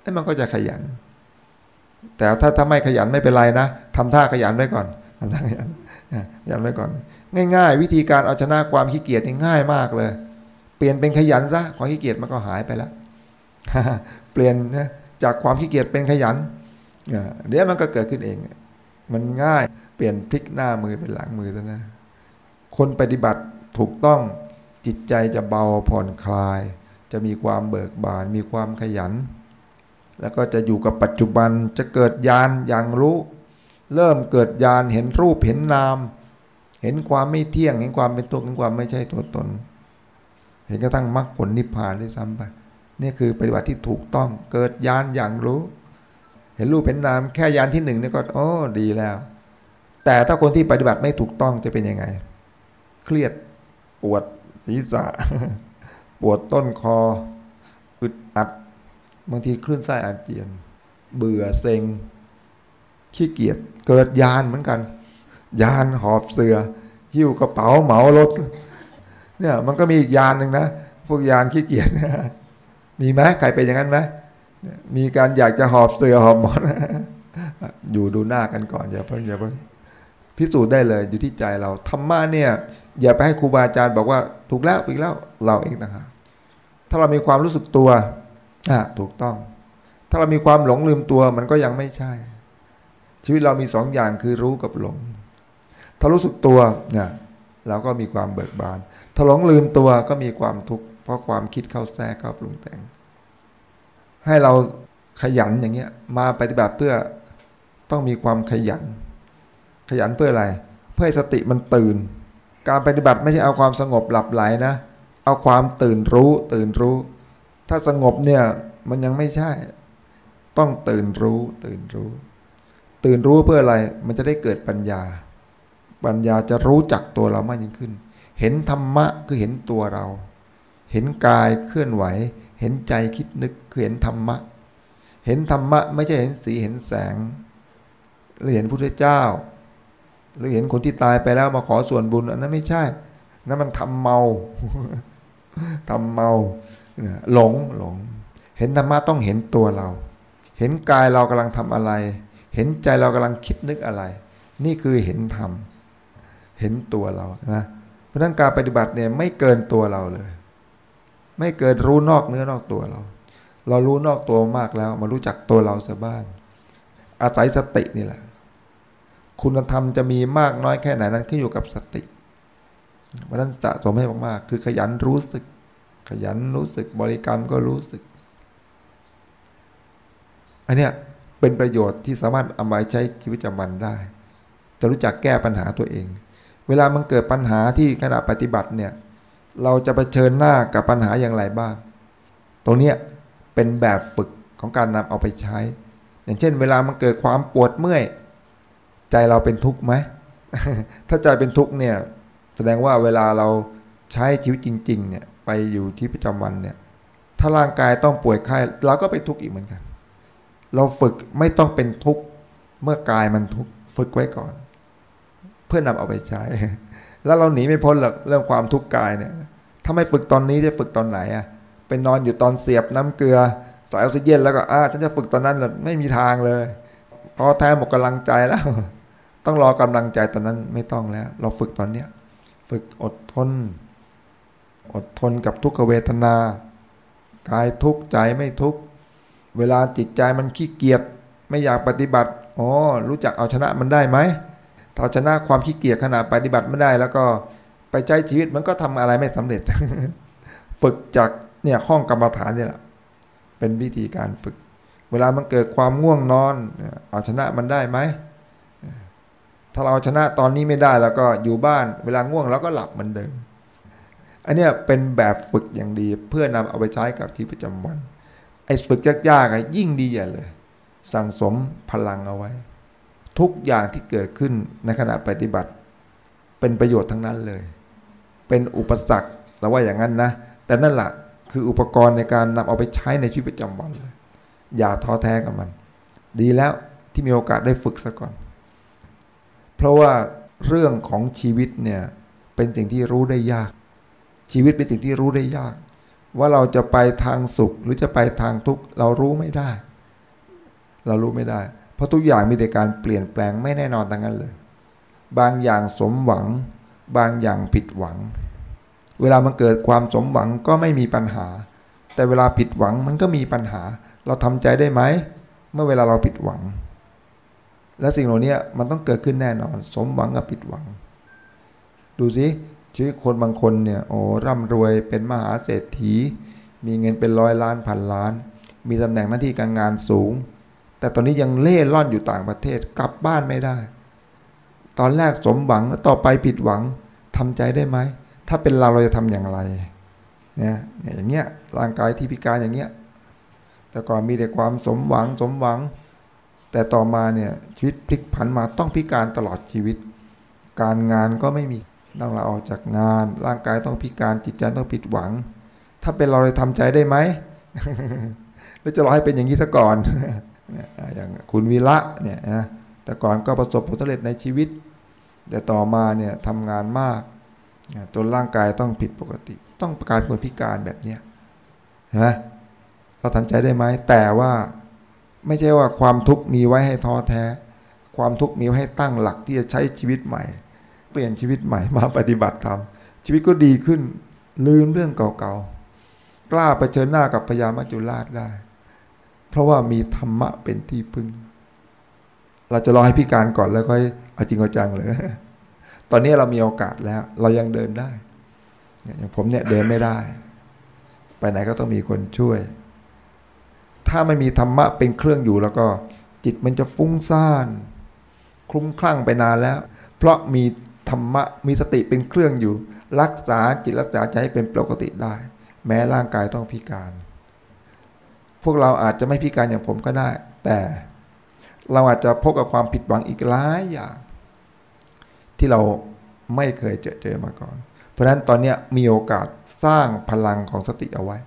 แล้วมันก็จะขยัน แต่ถ้าถ้าไม่ขยันไม่เป็นไรนะทำท่าขยันไว้ก่อนทำท่าขยันขยันไว้ก่อน ง่าย ๆ วิธีการเอาชนะความขี้เกียจง่ายมากเลย เปลี่ยนเป็นขยันซะความขี้เกียจมันก็หายไปแล้ว เปลี่ยนนะจากความขี้เกียจเป็นขยันเดี๋ยวมันก็เกิดขึ้นเอง มันง่ายเปลี่ยนพลิกหน้ามือเป็นหลังมือซะนะ คนปฏิบัติถูกต้องจิตใจจะเบาผ่อนคลาย จะมีความเบิกบาน มีความขยัน แล้วก็จะอยู่กับปัจจุบันจะเกิดญาณอย่างรู้ เริ่มเกิดญาณเห็นรูปเห็นนาม เห็นความไม่เที่ยงเห็นความเป็นตัวเห็นความไม่ใช่ตัวตน เห็นกระทั่งมรรคผลนิพพานด้วยซ้ำไป นี่คือปฏิบัติที่ถูกต้องเกิดญาณอย่างรู้ เห็นรูปเห็นนามแค่ญาณที่หนึ่งนี่ก็โอ้ดีแล้ว แต่ถ้าคนที่ปฏิบัติไม่ถูกต้องจะเป็นยังไง เครียดปวดศีรษะ ปวดต้นคออึดอัด บางทีคลื่นไส้อาเจียน เบื่อเซ็งขี้เกียจเกิดยานเหมือนกัน ยานหอบเสือ หิ้วกระเป๋าเหมารถเนี่ยมันก็มีอีกยานหนึ่งนะ พวกยานขี้เกียจนะ มีไหมใครเป็นอย่างนั้นไหมมีการอยากจะหอบเสือหอบหมอนอยู่ดูหน้ากันก่อนอย่าเพิ่งอย่าเพิ่งพิสูจน์ได้เลยอยู่ที่ใจเราธรรมะเนี่ย อย่าไปให้ครูบาอาจารย์บอกว่าถูกแล้วอีกแล้วเราเองนะครถ้าเรามีความรู้สึกตัวอะถูกต้อง ถ้าเรามีความหลงลืมตัวมันก็ยังไม่ใช่ ชีวิตเรามีสองอย่างคือรู้กับหลง ถ้ารู้สึกตัวเนี่ยเราก็มีความเบิกบาน ถ้าหลงลืมตัวก็มีความทุกข์เพราะความคิดเข้าแทรกเข้าปรุงแต่ง ให้เราขยันอย่างเงี้ย มาปฏิบัติเพื่อต้องมีความขยัน ขยันเพื่ออะไร เพื่อให้สติมันตื่น การปฏิบัติไม่ใช่เอาความสงบหลับไหลนะ เอาความตื่นรู้ตื่นรู้ ถ้าสงบเนี่ยมันยังไม่ใช่ ต้องตื่นรู้ ตื่นรู้ ตื่นรู้เพื่ออะไรมันจะได้เกิดปัญญา ปัญญาจะรู้จักตัวเรามากยิ่งขึ้น เห็นธรรมะคือเห็นตัวเรา เห็นกายเคลื่อนไหว เห็นใจคิดนึก คือเห็นธรรมะ เห็นธรรมะ ไม่ใช่เห็นสีเห็นแสง หรือเห็นพระพุทธเจ้า หรือเห็นคนที่ตายไปแล้วมาขอส่วนบุญอันนั้นไม่ใช่นั่นมันทำเมาทำเมาหลงหลง เห็นธรรมะต้องเห็นตัวเรา เห็นกายเรากำลังทำอะไร เห็นใจเรากำลังคิดนึกอะไร นี่คือเห็นธรรมเห็นตัวเรานะเพราะนั้นการปฏิบัติเนี่ยไม่เกินตัวเราเลย ไม่เกินรู้นอกเนื้อนอกตัวเรา เรารู้นอกตัวมากแล้วมารู้จักตัวเราซะบ้าง อาศัยสตินี่แหละ คุณธรรมจะมีมากน้อยแค่ไหนนั้นขึ้นอยู่กับสติเพราะนั้นสะสมให้มากๆ คือขยันรู้สึก ขยันรู้สึกบริกรรมก็รู้สึก อันเนี้ยเป็นประโยชน์ที่สามารถเอามาใช้ชีวิตประจำวันได้ จะรู้จักแก้ปัญหาตัวเอง เวลามันเกิดปัญหาที่ขณะปฏิบัติเนี่ย เราจะะเผชิญหน้ากับปัญหาอย่างไรบ้าง ตรงนี้ เป็นแบบฝึกของการนำเอาไปใช้ อย่างเช่น เวลามันเกิดความปวดเมื่อย ใจเราเป็นทุกข์ไหมถ้าใจเป็นทุกข์เนี่ยแสดงว่าเวลาเราใช้ชีวิตจริง ๆ เนี่ยไปอยู่ที่ประจำวันเนี่ย ถ้าร่างกายต้องป่วยไข้เราก็เป็นทุกข์อีกเหมือนกัน เราฝึกไม่ต้องเป็นทุกข์เมื่อกายมันทุกข์ฝึกไว้ก่อน เพื่อนำเอาไปใช้ แล้วเราหนีไม่พ้นหรอกเรื่องความทุกข์กายเนี่ย ถ้าไม่ฝึกตอนนี้จะฝึกตอนไหนอะ เป็นนอนอยู่ตอนเสียบน้ำเกลือสายออกซิเจนแล้วก็อ่าฉันจะฝึกตอนนั้นเลยไม่มีทางเลยพอแท้หมดกำลังใจแล้ว ต้องรอกำลังใจตอนนั้นไม่ต้องแล้ว เราฝึกตอนเนี้ยฝึกอดทน อดทนกับทุกขเวทนากายทุกข์ใจไม่ทุกข์เวลาจิตใจมันขี้เกียจไม่อยากปฏิบัติอ๋อรู้จักเอาชนะมันได้ไหมถ้าชนะความขี้เกียจขณะปฏิบัติไม่ได้ แล้วก็ไปใช้ชีวิตมันก็ทำอะไรไม่สำเร็จ ฝึกจาก เนี่ยห้องกรรมฐานเนี่ยแหละเป็นวิธีการฝึก เวลามันเกิดความง่วงนอน เอาชนะมันได้ไหม ถ้าาเราชนะตอนนี้ไม่ได้แล้วก็อยู่บ้าน เวลาง่วงแล้วก็หลับเหมือนเดิม อันนี้เป็นแบบฝึกอย่างดีเพื่อนำเอาไปใช้กับที่ประจำวัน ไอ้ฝึกยากๆยิ่งดีอย่าเลย สั่งสมพลังเอาไว้ ทุกอย่างที่เกิดขึ้นในขณะปฏิบัติ เป็นประโยชน์ทั้งนั้นเลย เป็นอุปสรรคเราว่าอย่างนั้นนะ แต่นั่นแหละ คืออุปกรณ์ในการนำเอาไปใช้ในชีวิตประจำวัน อย่าท้อแท้กับมัน ดีแล้วที่มีโอกาสได้ฝึกซะก่อน เพราะว่าเรื่องของชีวิตเนี่ยเป็นสิ่งที่รู้ได้ยาก ชีวิตเป็นสิ่งที่รู้ได้ยาก ว่าเราจะไปทางสุขหรือจะไปทางทุกข์เรารู้ไม่ได้ เรารู้ไม่ได้ เพราะทุกอย่างมีแต่การเปลี่ยนแปลงไม่แน่นอนทั้งนั้นเลย บางอย่างสมหวัง บางอย่างผิดหวัง เวลามันเกิดความสมหวังก็ไม่มีปัญหา แต่เวลาผิดหวังมันก็มีปัญหา เราทำใจได้ไหม เมื่อเวลาเราผิดหวัง และสิ่งเหล่านี้มันต้องเกิดขึ้นแน่นอน สมหวังกับผิดหวัง ดูสิชีวิตคนบางคนเนี่ยโอ้ร่ำรวยเป็นมหาเศรษฐี มีเงินเป็นร้อยล้านพันล้าน มีตำแหน่งหน้าที่การงานสูง แต่ตอนนี้ยังเล่ร่อนอยู่ต่างประเทศกลับบ้านไม่ได้ ตอนแรกสมหวังแล้วต่อไปผิดหวังทำใจได้ไหม ถ้าเป็นเราเราจะทำอย่างไรเนี่ยอย่างเงี้ยร่างกายที่พิการอย่างเงี้ยแต่ก่อนมีแต่ความสมหวังสมหวัง แต่ต่อมาเนี่ยชีวิตพลิกผันมาต้องพิการตลอดชีวิต การงานก็ไม่มีต้องลาออกจากงาน ร่างกายต้องพิการจิตใจต้องผิดหวัง ถ้าเป็นเราจะทำใจได้ไหมหรือจะรอให้เป็นอย่างนี้ซะก่อนอย่างคุณวีระเนี่ยนะแต่ก่อนก็ประสบผลสำเร็จในชีวิต แต่ต่อมาเนี่ยทำงานมาก จนร่างกายต้องผิดปกติ ต้องกลายเป็นคนพิการแบบเนี้ยเห็นไหมเราทำใจได้ไหมแต่ว่าไม่ใช่ว่าความทุกข์มีไว้ให้ท้อแท้ ความทุกข์มีไว้ให้ตั้งหลักที่จะใช้ชีวิตใหม่ เปลี่ยนชีวิตใหม่มาปฏิบัติธรรมชีวิตก็ดีขึ้นลืมเรื่องเก่าๆ กล้าไปเชิญหน้ากับพญามัจจุราชได้ เพราะว่ามีธรรมะเป็นที่พึ่ง เราจะรอให้พิการก่อนแล้วค่อยเอาจริงเอาจังเลย ตอนนี้เรามีโอกาสแล้ว เรายังเดินได้ อย่างผมเนี่ยเดินไม่ได้ ไปไหนก็ต้องมีคนช่วย ถ้าไม่มีธรรมะเป็นเครื่องอยู่แล้วก็ จิตมันจะฟุ้งซ่าน คลุ้มคลั่งไปนานแล้ว เพราะมีธรรมะมีสติเป็นเครื่องอยู่ รักษาจิตรักษาใจให้เป็นปกติได้ แม้ร่างกายต้องพิการ พวกเราอาจจะไม่พิการอย่างผมก็ได้ แต่เราอาจจะพบกับความผิดหวังอีกหลายอย่าง ที่เราไม่เคยเจอเจอมาก่อน เพราะฉะนั้นตอนนี้มีโอกาสสร้างพลังของสติเอาไว้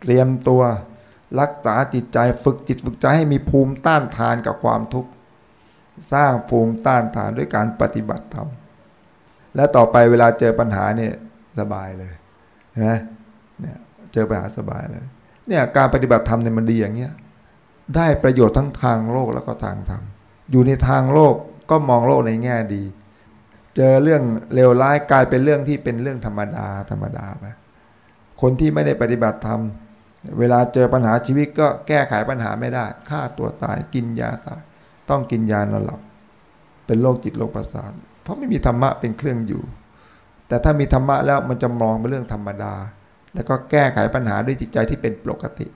เตรียมตัวรักษาจิตใจฝึกจิตฝึกใจให้มีภูมิต้านทานกับความทุกข์สร้างภูมิต้านทานด้วยการปฏิบัติธรรมและต่อไปเวลาเจอปัญหาเนี่ยสบายเลยเห็นไหมเนี่ยเจอปัญหาสบายเลยเนี่ยการปฏิบัติธรรมเนี่ยมันดีอย่างเงี้ยได้ประโยชน์ทั้งทางโลกแล้วก็ทางธรรมอยู่ในทางโลกก็มองโลกในแง่ดี เจอเรื่องเลวร้ายกลายเป็นเรื่องที่เป็นเรื่องธรรมดาธรรมดาไปคนที่ไม่ได้ปฏิบัติธรรมเวลาเจอปัญหาชีวิตก็แก้ไขปัญหาไม่ได้ฆ่าตัวตายกินยาตาย ต้องกินยานอนหลับ เป็นโรคจิตโรคประสาทเพราะไม่มีธรรมะเป็นเครื่องอยู่ แต่ถ้ามีธรรมะแล้วมันจะมองเป็นเรื่องธรรมดา แล้วก็แก้ไขปัญหาด้วยจิตใจที่เป็นปกติ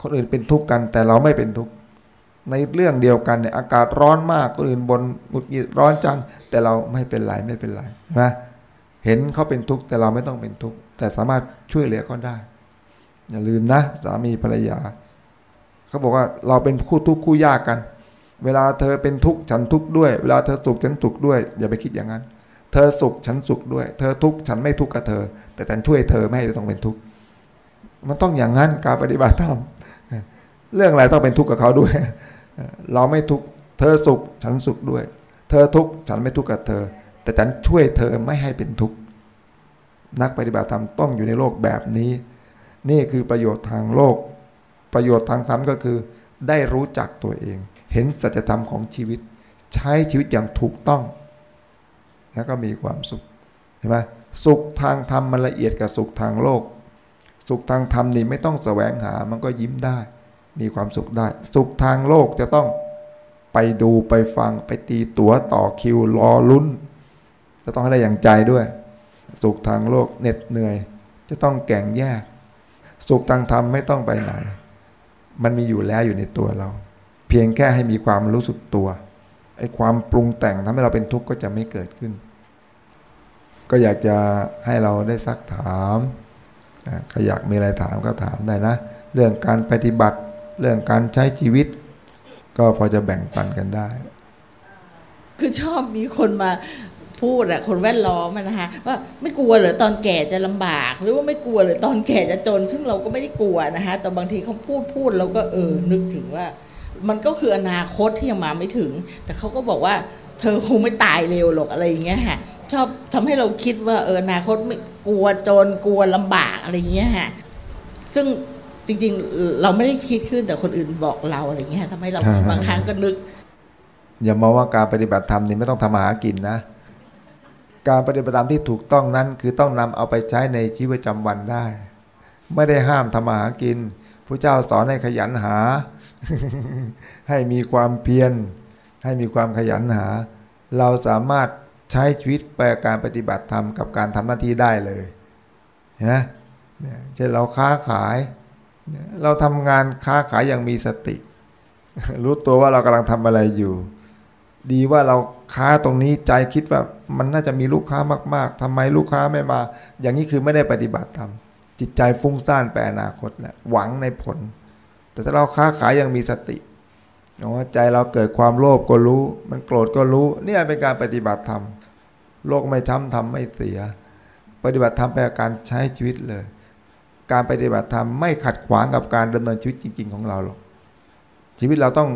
คนอื่นเป็นทุกข์กันแต่เราไม่เป็นทุกข์ ในเรื่องเดียวกันเนี่ยอากาศร้อนมากคนอื่นบนหงุดหงิดร้อนจัง แต่เราไม่เป็นไรไม่เป็นไรนะเห็นเขาเป็นทุกข์แต่เราไม่ต้องเป็นทุกข์แต่สามารถช่วยเหลือเขาได้ อย่าลืมนะสามีภรรยาเขาบอกว่าเราเป็นคู่ทุกข์คู่ยากกัน เวลาเธอเป็นทุกข์ฉันทุกข์ด้วย เวลาเธอสุขฉันสุขด้วย อย่าไปคิดอย่างนั้น เธอสุขฉันสุขด้วย เธอทุกข์ฉันไม่ทุกข์กับเธอ แต่ฉันช่วยเธอไม่ให้ต้องเป็นทุกข์มันต้องอย่างนั้นการปฏิบัติธรรมเรื่องอะไรต้องเป็นทุกข์กับเขาด้วย เราไม่ทุกข์เธอสุขฉันสุขด้วย เธอทุกข์ฉันไม่ทุกข์กับเธอ แต่ฉันช่วยเธอไม่ให้เป็นทุกข์นักปฏิบัติธรรมต้องอยู่ในโลกแบบนี้ นี่คือประโยชน์ทางโลก ประโยชน์ทางธรรมก็คือ ได้รู้จักตัวเอง เห็นสัจธรรมของชีวิต ใช้ชีวิตอย่างถูกต้อง แล้วก็มีความสุขเห็นไหมสุขทางธรรมมันละเอียดกับสุขทางโลก สุขทางธรรมนี่ไม่ต้องแสวงหามันก็ยิ้มได้ มีความสุขได้ สุขทางโลกจะต้องไปดูไปฟังไปตีตั๋วต่อคิวรอลุ้นจะต้องให้ได้อย่างใจด้วย สุขทางโลกเหน็ดเหนื่อย จะต้องแก่งแยกสุขทางธรรมไม่ต้องไปไหน มันมีอยู่แล้วอยู่ในตัวเรา เพียงแค่ให้มีความรู้สึกตัวไอ้ความปรุงแต่งทำให้เราเป็นทุกข์ก็จะไม่เกิดขึ้น ก็อยากจะให้เราได้ซักถามใครอยากมีอะไรถามก็ถามได้นะ เรื่องการปฏิบัติ เรื่องการใช้ชีวิต ก็พอจะแบ่งปันกันได้ คือชอบมีคนมาพูดอะคนแวดล้อมนะคะว่าไม่กลัวเหรอตอนแก่จะลำบาก หรือว่าไม่กลัวเหรอตอนแก่จะจน ซึ่งเราก็ไม่ได้กลัวนะคะแต่บางทีเขาพูดพูดเราก็เออนึกถึงว่า มันก็คืออนาคตที่ยังมาไม่ถึง แต่เขาก็บอกว่า เธอคงไม่ตายเร็วหรอกอะไรอย่างเงี้ยค่ะชอบทำให้เราคิดว่าเอออนาคตไม่กลัวจนกลัวลำบากอะไรอย่างเงี้ยค่ะซึ่ง จริง ๆ เราไม่ได้คิดขึ้นแต่คนอื่นบอกเราอะไรเงี้ยทำให้เราบางครั้งก็นึก อย่ามองว่าการปฏิบัติธรรมนี่ไม่ต้องทำมาหากินนะ การปฏิบัติธรรมที่ถูกต้องนั้น คือต้องนำเอาไปใช้ในชีวิตประจำวันได้ ไม่ได้ห้ามทำมาหากินพระเจ้าสอนให้ขยันหา ให้มีความเพียรให้มีความขยันหา เราสามารถใช้ชีวิตไปการปฏิบัติธรรมกับการทำหน้าที่ได้เลยนะเช่นเราค้าขาย เราทำงานค้าขายอย่างมีสติ รู้ตัวว่าเรากำลังทำอะไรอยู่ ดีว่าเราค้าตรงนี้ใจคิดว่ามันน่าจะมีลูกค้ามาก ๆทำไมลูกค้าไม่มา อย่างนี้คือไม่ได้ปฏิบัติธรรมจิตใจฟุ้งซ่านไปอนาคตแหละหวังในผล แต่ถ้าเราค้าขายอยังมีสติว่าใจเราเกิดความโลภก็รู้ มันโกรธก็รู้ เนี่ยเป็นการปฏิบัติธรรมโลกไม่ช้ำทำไม่เสีย ปฏิบัติธรรมแปลการใช้ชีวิตเลย การปฏิบัติธรรมไม่ขัดขวางกับการดำเนินชีวิตจริง ๆ ของเราหรอกชีวิตเราต้อง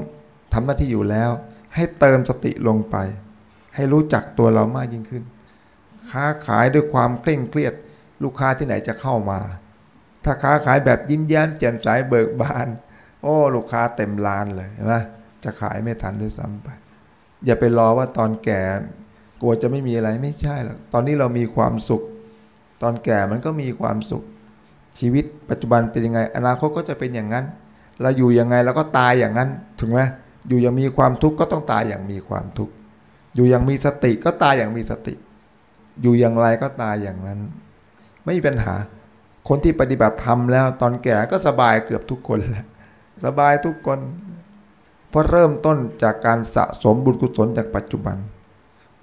ทำหน้าที่อยู่แล้ว ให้เติมสติลงไป ให้รู้จักตัวเรามากยิ่งขึ้น ค้าขายด้วยความเคร่งเครียด ลูกค้าที่ไหนจะเข้ามา ถ้าค้าขายแบบยิ้มแย้มแจ่มใสเบิกบาน โอ้ลูกค้าเต็มร้านเลยนะจะขายไม่ทันด้วยซ้ำไป อย่าไปรอว่าตอนแก่กลัวจะไม่มีอะไรไม่ใช่หรอกตอนนี้เรามีความสุข ตอนแก่มันก็มีความสุข ชีวิตปัจจุบันเป็นยังไง อนาคตก็จะเป็นอย่างนั้น เราอยู่ยังไงเราก็ตายอย่างนั้นถึงไหมอยู่ยังมีความทุกข์ก็ต้องตายอย่างมีความทุกข์อยู่อย่างมีสติก็ตายอย่างมีสติ อยู่อย่างไรก็ตายอย่างนั้น ไม่มีปัญหา คนที่ปฏิบัติธรรมแล้วตอนแก่ก็สบายเกือบทุกคนแหละสบายทุกคนเพราะเริ่มต้นจากการสะสมบุญกุศลจากปัจจุบัน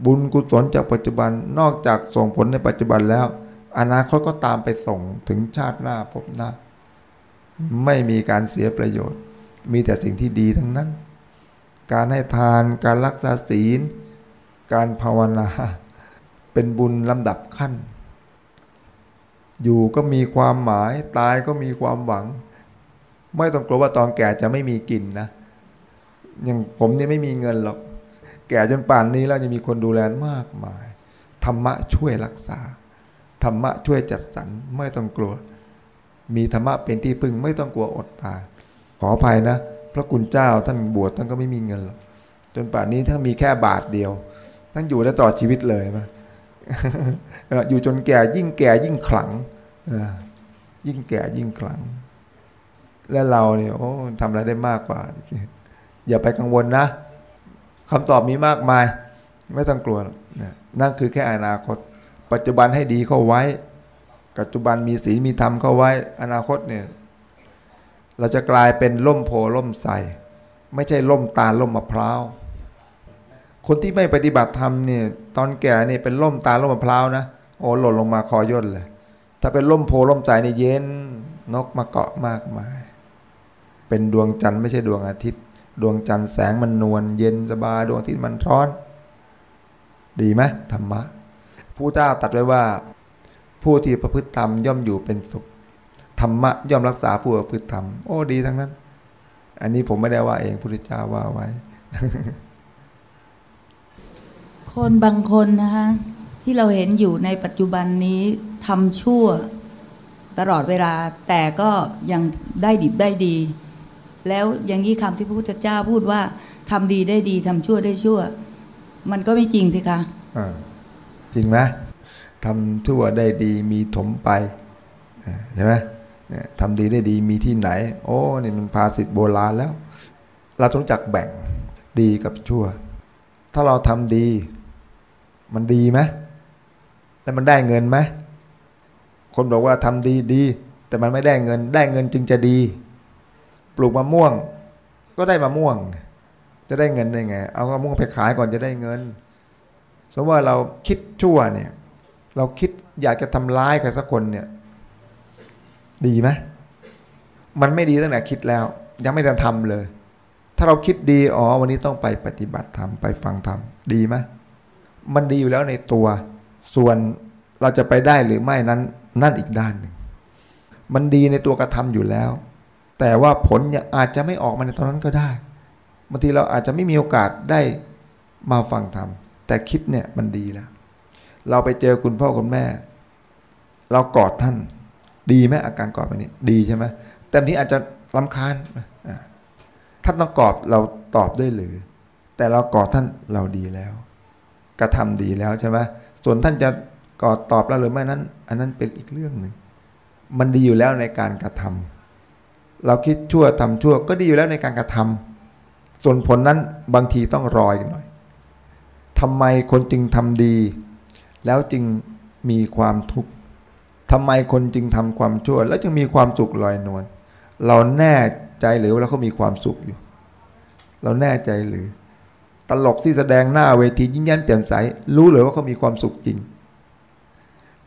บุญกุศลจากปัจจุบันนอกจากส่งผลในปัจจุบันแล้ว อนาคตก็ตามไปส่งถึงชาติหน้าพบหน้า ไม่มีการเสียประโยชน์ มีแต่สิ่งที่ดีทั้งนั้น การให้ทานการรักษาศีล การภาวนา เป็นบุญลำดับขั้น อยู่ก็มีความหมายตายก็มีความหวัง ไม่ต้องกลัวว่าตอนแก่จะไม่มีกินนะอย่างผมนี่ไม่มีเงินหรอก แก่จนป่านนี้แล้วจะมีคนดูแลมากมาย ธรรมะช่วยรักษา ธรรมะช่วยจัดสรรไม่ต้องกลัว มีธรรมะเป็นที่พึ่งไม่ต้องกลัวอดตายขออภัยนะ พระคุณเจ้าท่านบวชท่านก็ไม่มีเงินหรอกจนป่านนี้ถ้านมีแค่บาทเดียวท่านอยู่ได้ตลอดชีวิตเลยมาอยู่จนแก่ยิ่งแก่ยิ่งขลังยิ่งแก่ยิ่งขลัง และเราเนี่ยโอ้ทำอะไรได้มากกว่า อย่าไปกังวลนะคำตอบมีมากมาย ไม่ต้องกลัวนั่นคือแค่อนาคต ปัจจุบันให้ดีเข้าไว้ ปัจจุบันมีศีลมีธรรมเข้าไว้ อนาคตเนี่ยเราจะกลายเป็นล่มโพล่มใสไม่ใช่ล่มตาล่มมะพร้าวคนที่ไม่ปฏิบัติธรรมเนี่ยตอนแก่เนี่ยเป็นล่มตาล่มมะพร้าวนะโอ้หล่นลงมาคอย่นเลย ถ้าเป็นล่มโพล่มใจเนี่ยเย็นนกมาเกาะมากมาย เป็นดวงจันทร์ไม่ใช่ดวงอาทิตย์ ดวงจันทร์แสงมันนวลเย็นสบายดวงอาทิตย์มันร้อน ดีไหมธรรมะ ผู้เจ้าตัดไว้ว่า ผู้ที่ประพฤติธรรมย่อมอยู่เป็นสุขธรรมะย่อมรักษาผู้ประพฤติธรรมโอ้ดีทั้งนั้น อันนี้ผมไม่ได้ว่าเองพระพุทธเจ้าว่าไว้ คนบางคนนะคะที่เราเห็นอยู่ในปัจจุบันนี้ทำชั่วตลอดเวลา แต่ก็ยังได้ดิบได้ดี แล้วอย่างนี้คำที่พระพุทธเจ้าพูดว่าทำดีได้ดีทำชั่วได้ชั่ว มันก็ไม่จริงสิคะ จริงไหมทำชั่วได้ดีมีถมไปใช่ไหมทำดีได้ดีมีที่ไหน โอ้นี่มันภาษิตโบราณแล้ว เราต้องจักแบ่งดีกับชั่ว ถ้าเราทำดี มันดีไหมแล้วมันได้เงินไหมคนบอกว่าทำดีดี แต่มันไม่ได้เงิน ได้เงินจึงจะดี ปลูกมะม่วง ก็ได้มะม่วง จะได้เงินได้ไง เอามะม่วงไปขายก่อนจะได้เงิน สมมติว่าเราคิดชั่วเนี่ย เราคิดอยากจะทำร้ายใครสักคนเนี่ย ดีไหมมันไม่ดีตั้งแต่คิดแล้ว ยังไม่ทันทำเลย ถ้าเราคิดดีอ๋อวันนี้ต้องไปปฏิบัติธรรมไปฟังธรรมดีไหมมันดีอยู่แล้วในตัว ส่วนเราจะไปได้หรือไม่นั้นนั่นอีกด้านหนึ่งมันดีในตัวกระทำอยู่แล้ว แต่ว่าผลอาจจะไม่ออกมาในตอนนั้นก็ได้บางทีเราอาจจะไม่มีโอกาสได้มาฟังธรรม แต่คิดเนี่ยมันดีแล้ว เราไปเจอคุณพ่อคุณแม่ เรากอดท่าน ดีไหมอาการกอดแบบนี้ ดีใช่ไหมแต่ทีอาจจะลำคาญท่านต้องกอดเราตอบได้หรือ แต่เรากอดท่านเราดีแล้ว กระทำดีแล้วใช่ไหมส่วนท่านจะกอดตอบเราหรือไม่นั้น อันนั้นเป็นอีกเรื่องหนึ่งมันดีอยู่แล้วในการกระทำเราคิดชั่วทำชั่ว ก็ดีอยู่แล้วในการกระทำส่วนผลนั้นบางทีต้องรอยหน่อย ทำไมคนจึงทำดี แล้วจึงมีความทุกข์ทำไมคนจึงทำความชั่ว แล้วจึงมีความสุขลอยนวลเราแน่ใจหรือว่าเขามีความสุขอยู่ เราแน่ใจหรือ ตลกที่แสดงหน้าเวทียิ้มแย้มแจ่มใส รู้หรือว่าเขามีความสุขจริง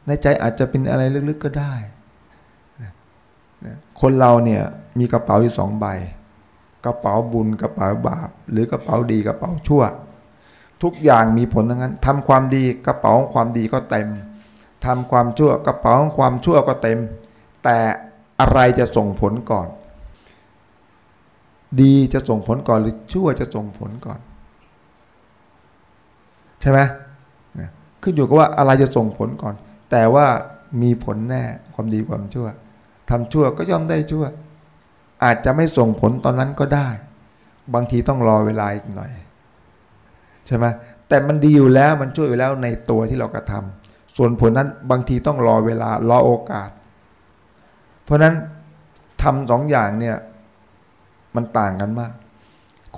ในใจอาจจะเป็นอะไรลึกๆก็ได้ คนเราเนี่ยมีกระเป๋าอยู่สองใบ กระเป๋าบุญกระเป๋าบาป หรือกระเป๋าดีกระเป๋าชั่ว ทุกอย่างมีผลทั้งนั้นทำความดีกระเป๋าความดีก็เต็มทำความชั่วกระเป๋าความชั่วก็เต็ม แต่อะไรจะส่งผลก่อน ดีจะส่งผลก่อนหรือชั่วจะส่งผลก่อน ใช่ไหมขึ้นอยู่กับว่าอะไรจะส่งผลก่อน แต่ว่ามีผลแน่ความดีความชั่วทำชั่วก็ย่อมได้ชั่ว อาจจะไม่ส่งผลตอนนั้นก็ได้ บางทีต้องรอเวลาอีกหน่อย ใช่ไหมแต่มันดีอยู่แล้วมันช่วยอยู่แล้วในตัวที่เรากระทำส่วนผลนั้นบางทีต้องรอเวลารอโอกาส เพราะนั้นทำสองอย่างเนี่ยมันต่างกันมาก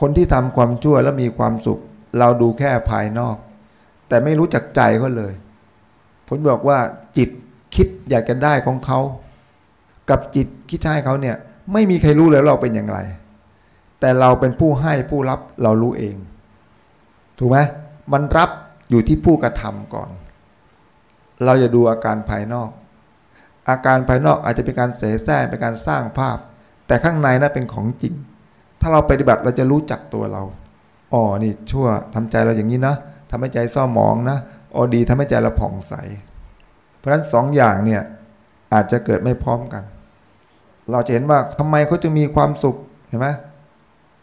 คนที่ทำความชั่วแล้วมีความสุข เราดูแค่ภายนอก แต่ไม่รู้จักใจเขาเลยผมบอกว่าจิตคิดอยากจะได้ของเขา กับจิตคิดใช้เขาเนี่ย ไม่มีใครรู้เลยเราเป็นอย่างไร แต่เราเป็นผู้ให้ผู้รับเรารู้เอง ถูกไหมมันรับอยู่ที่ผู้กระทำก่อน เราจะดูอาการภายนอก อาการภายนอกอาจจะเป็นการเสแสร้งเป็นการสร้างภาพ แต่ข้างในนั้นเป็นของจริง ถ้าเราปฏิบัติเราจะรู้จักตัวเราอ๋อนี่ชั่วทำใจเราอย่างนี้นะทำให้ใจเศร้าหมองนะอ๋อดีทำให้ใจเราผ่องใส เพราะฉะนั้นสองอย่างเนี่ยอาจจะเกิดไม่พร้อมกัน เราจะเห็นว่าทำไมเขาจะมีความสุขเห็นไหม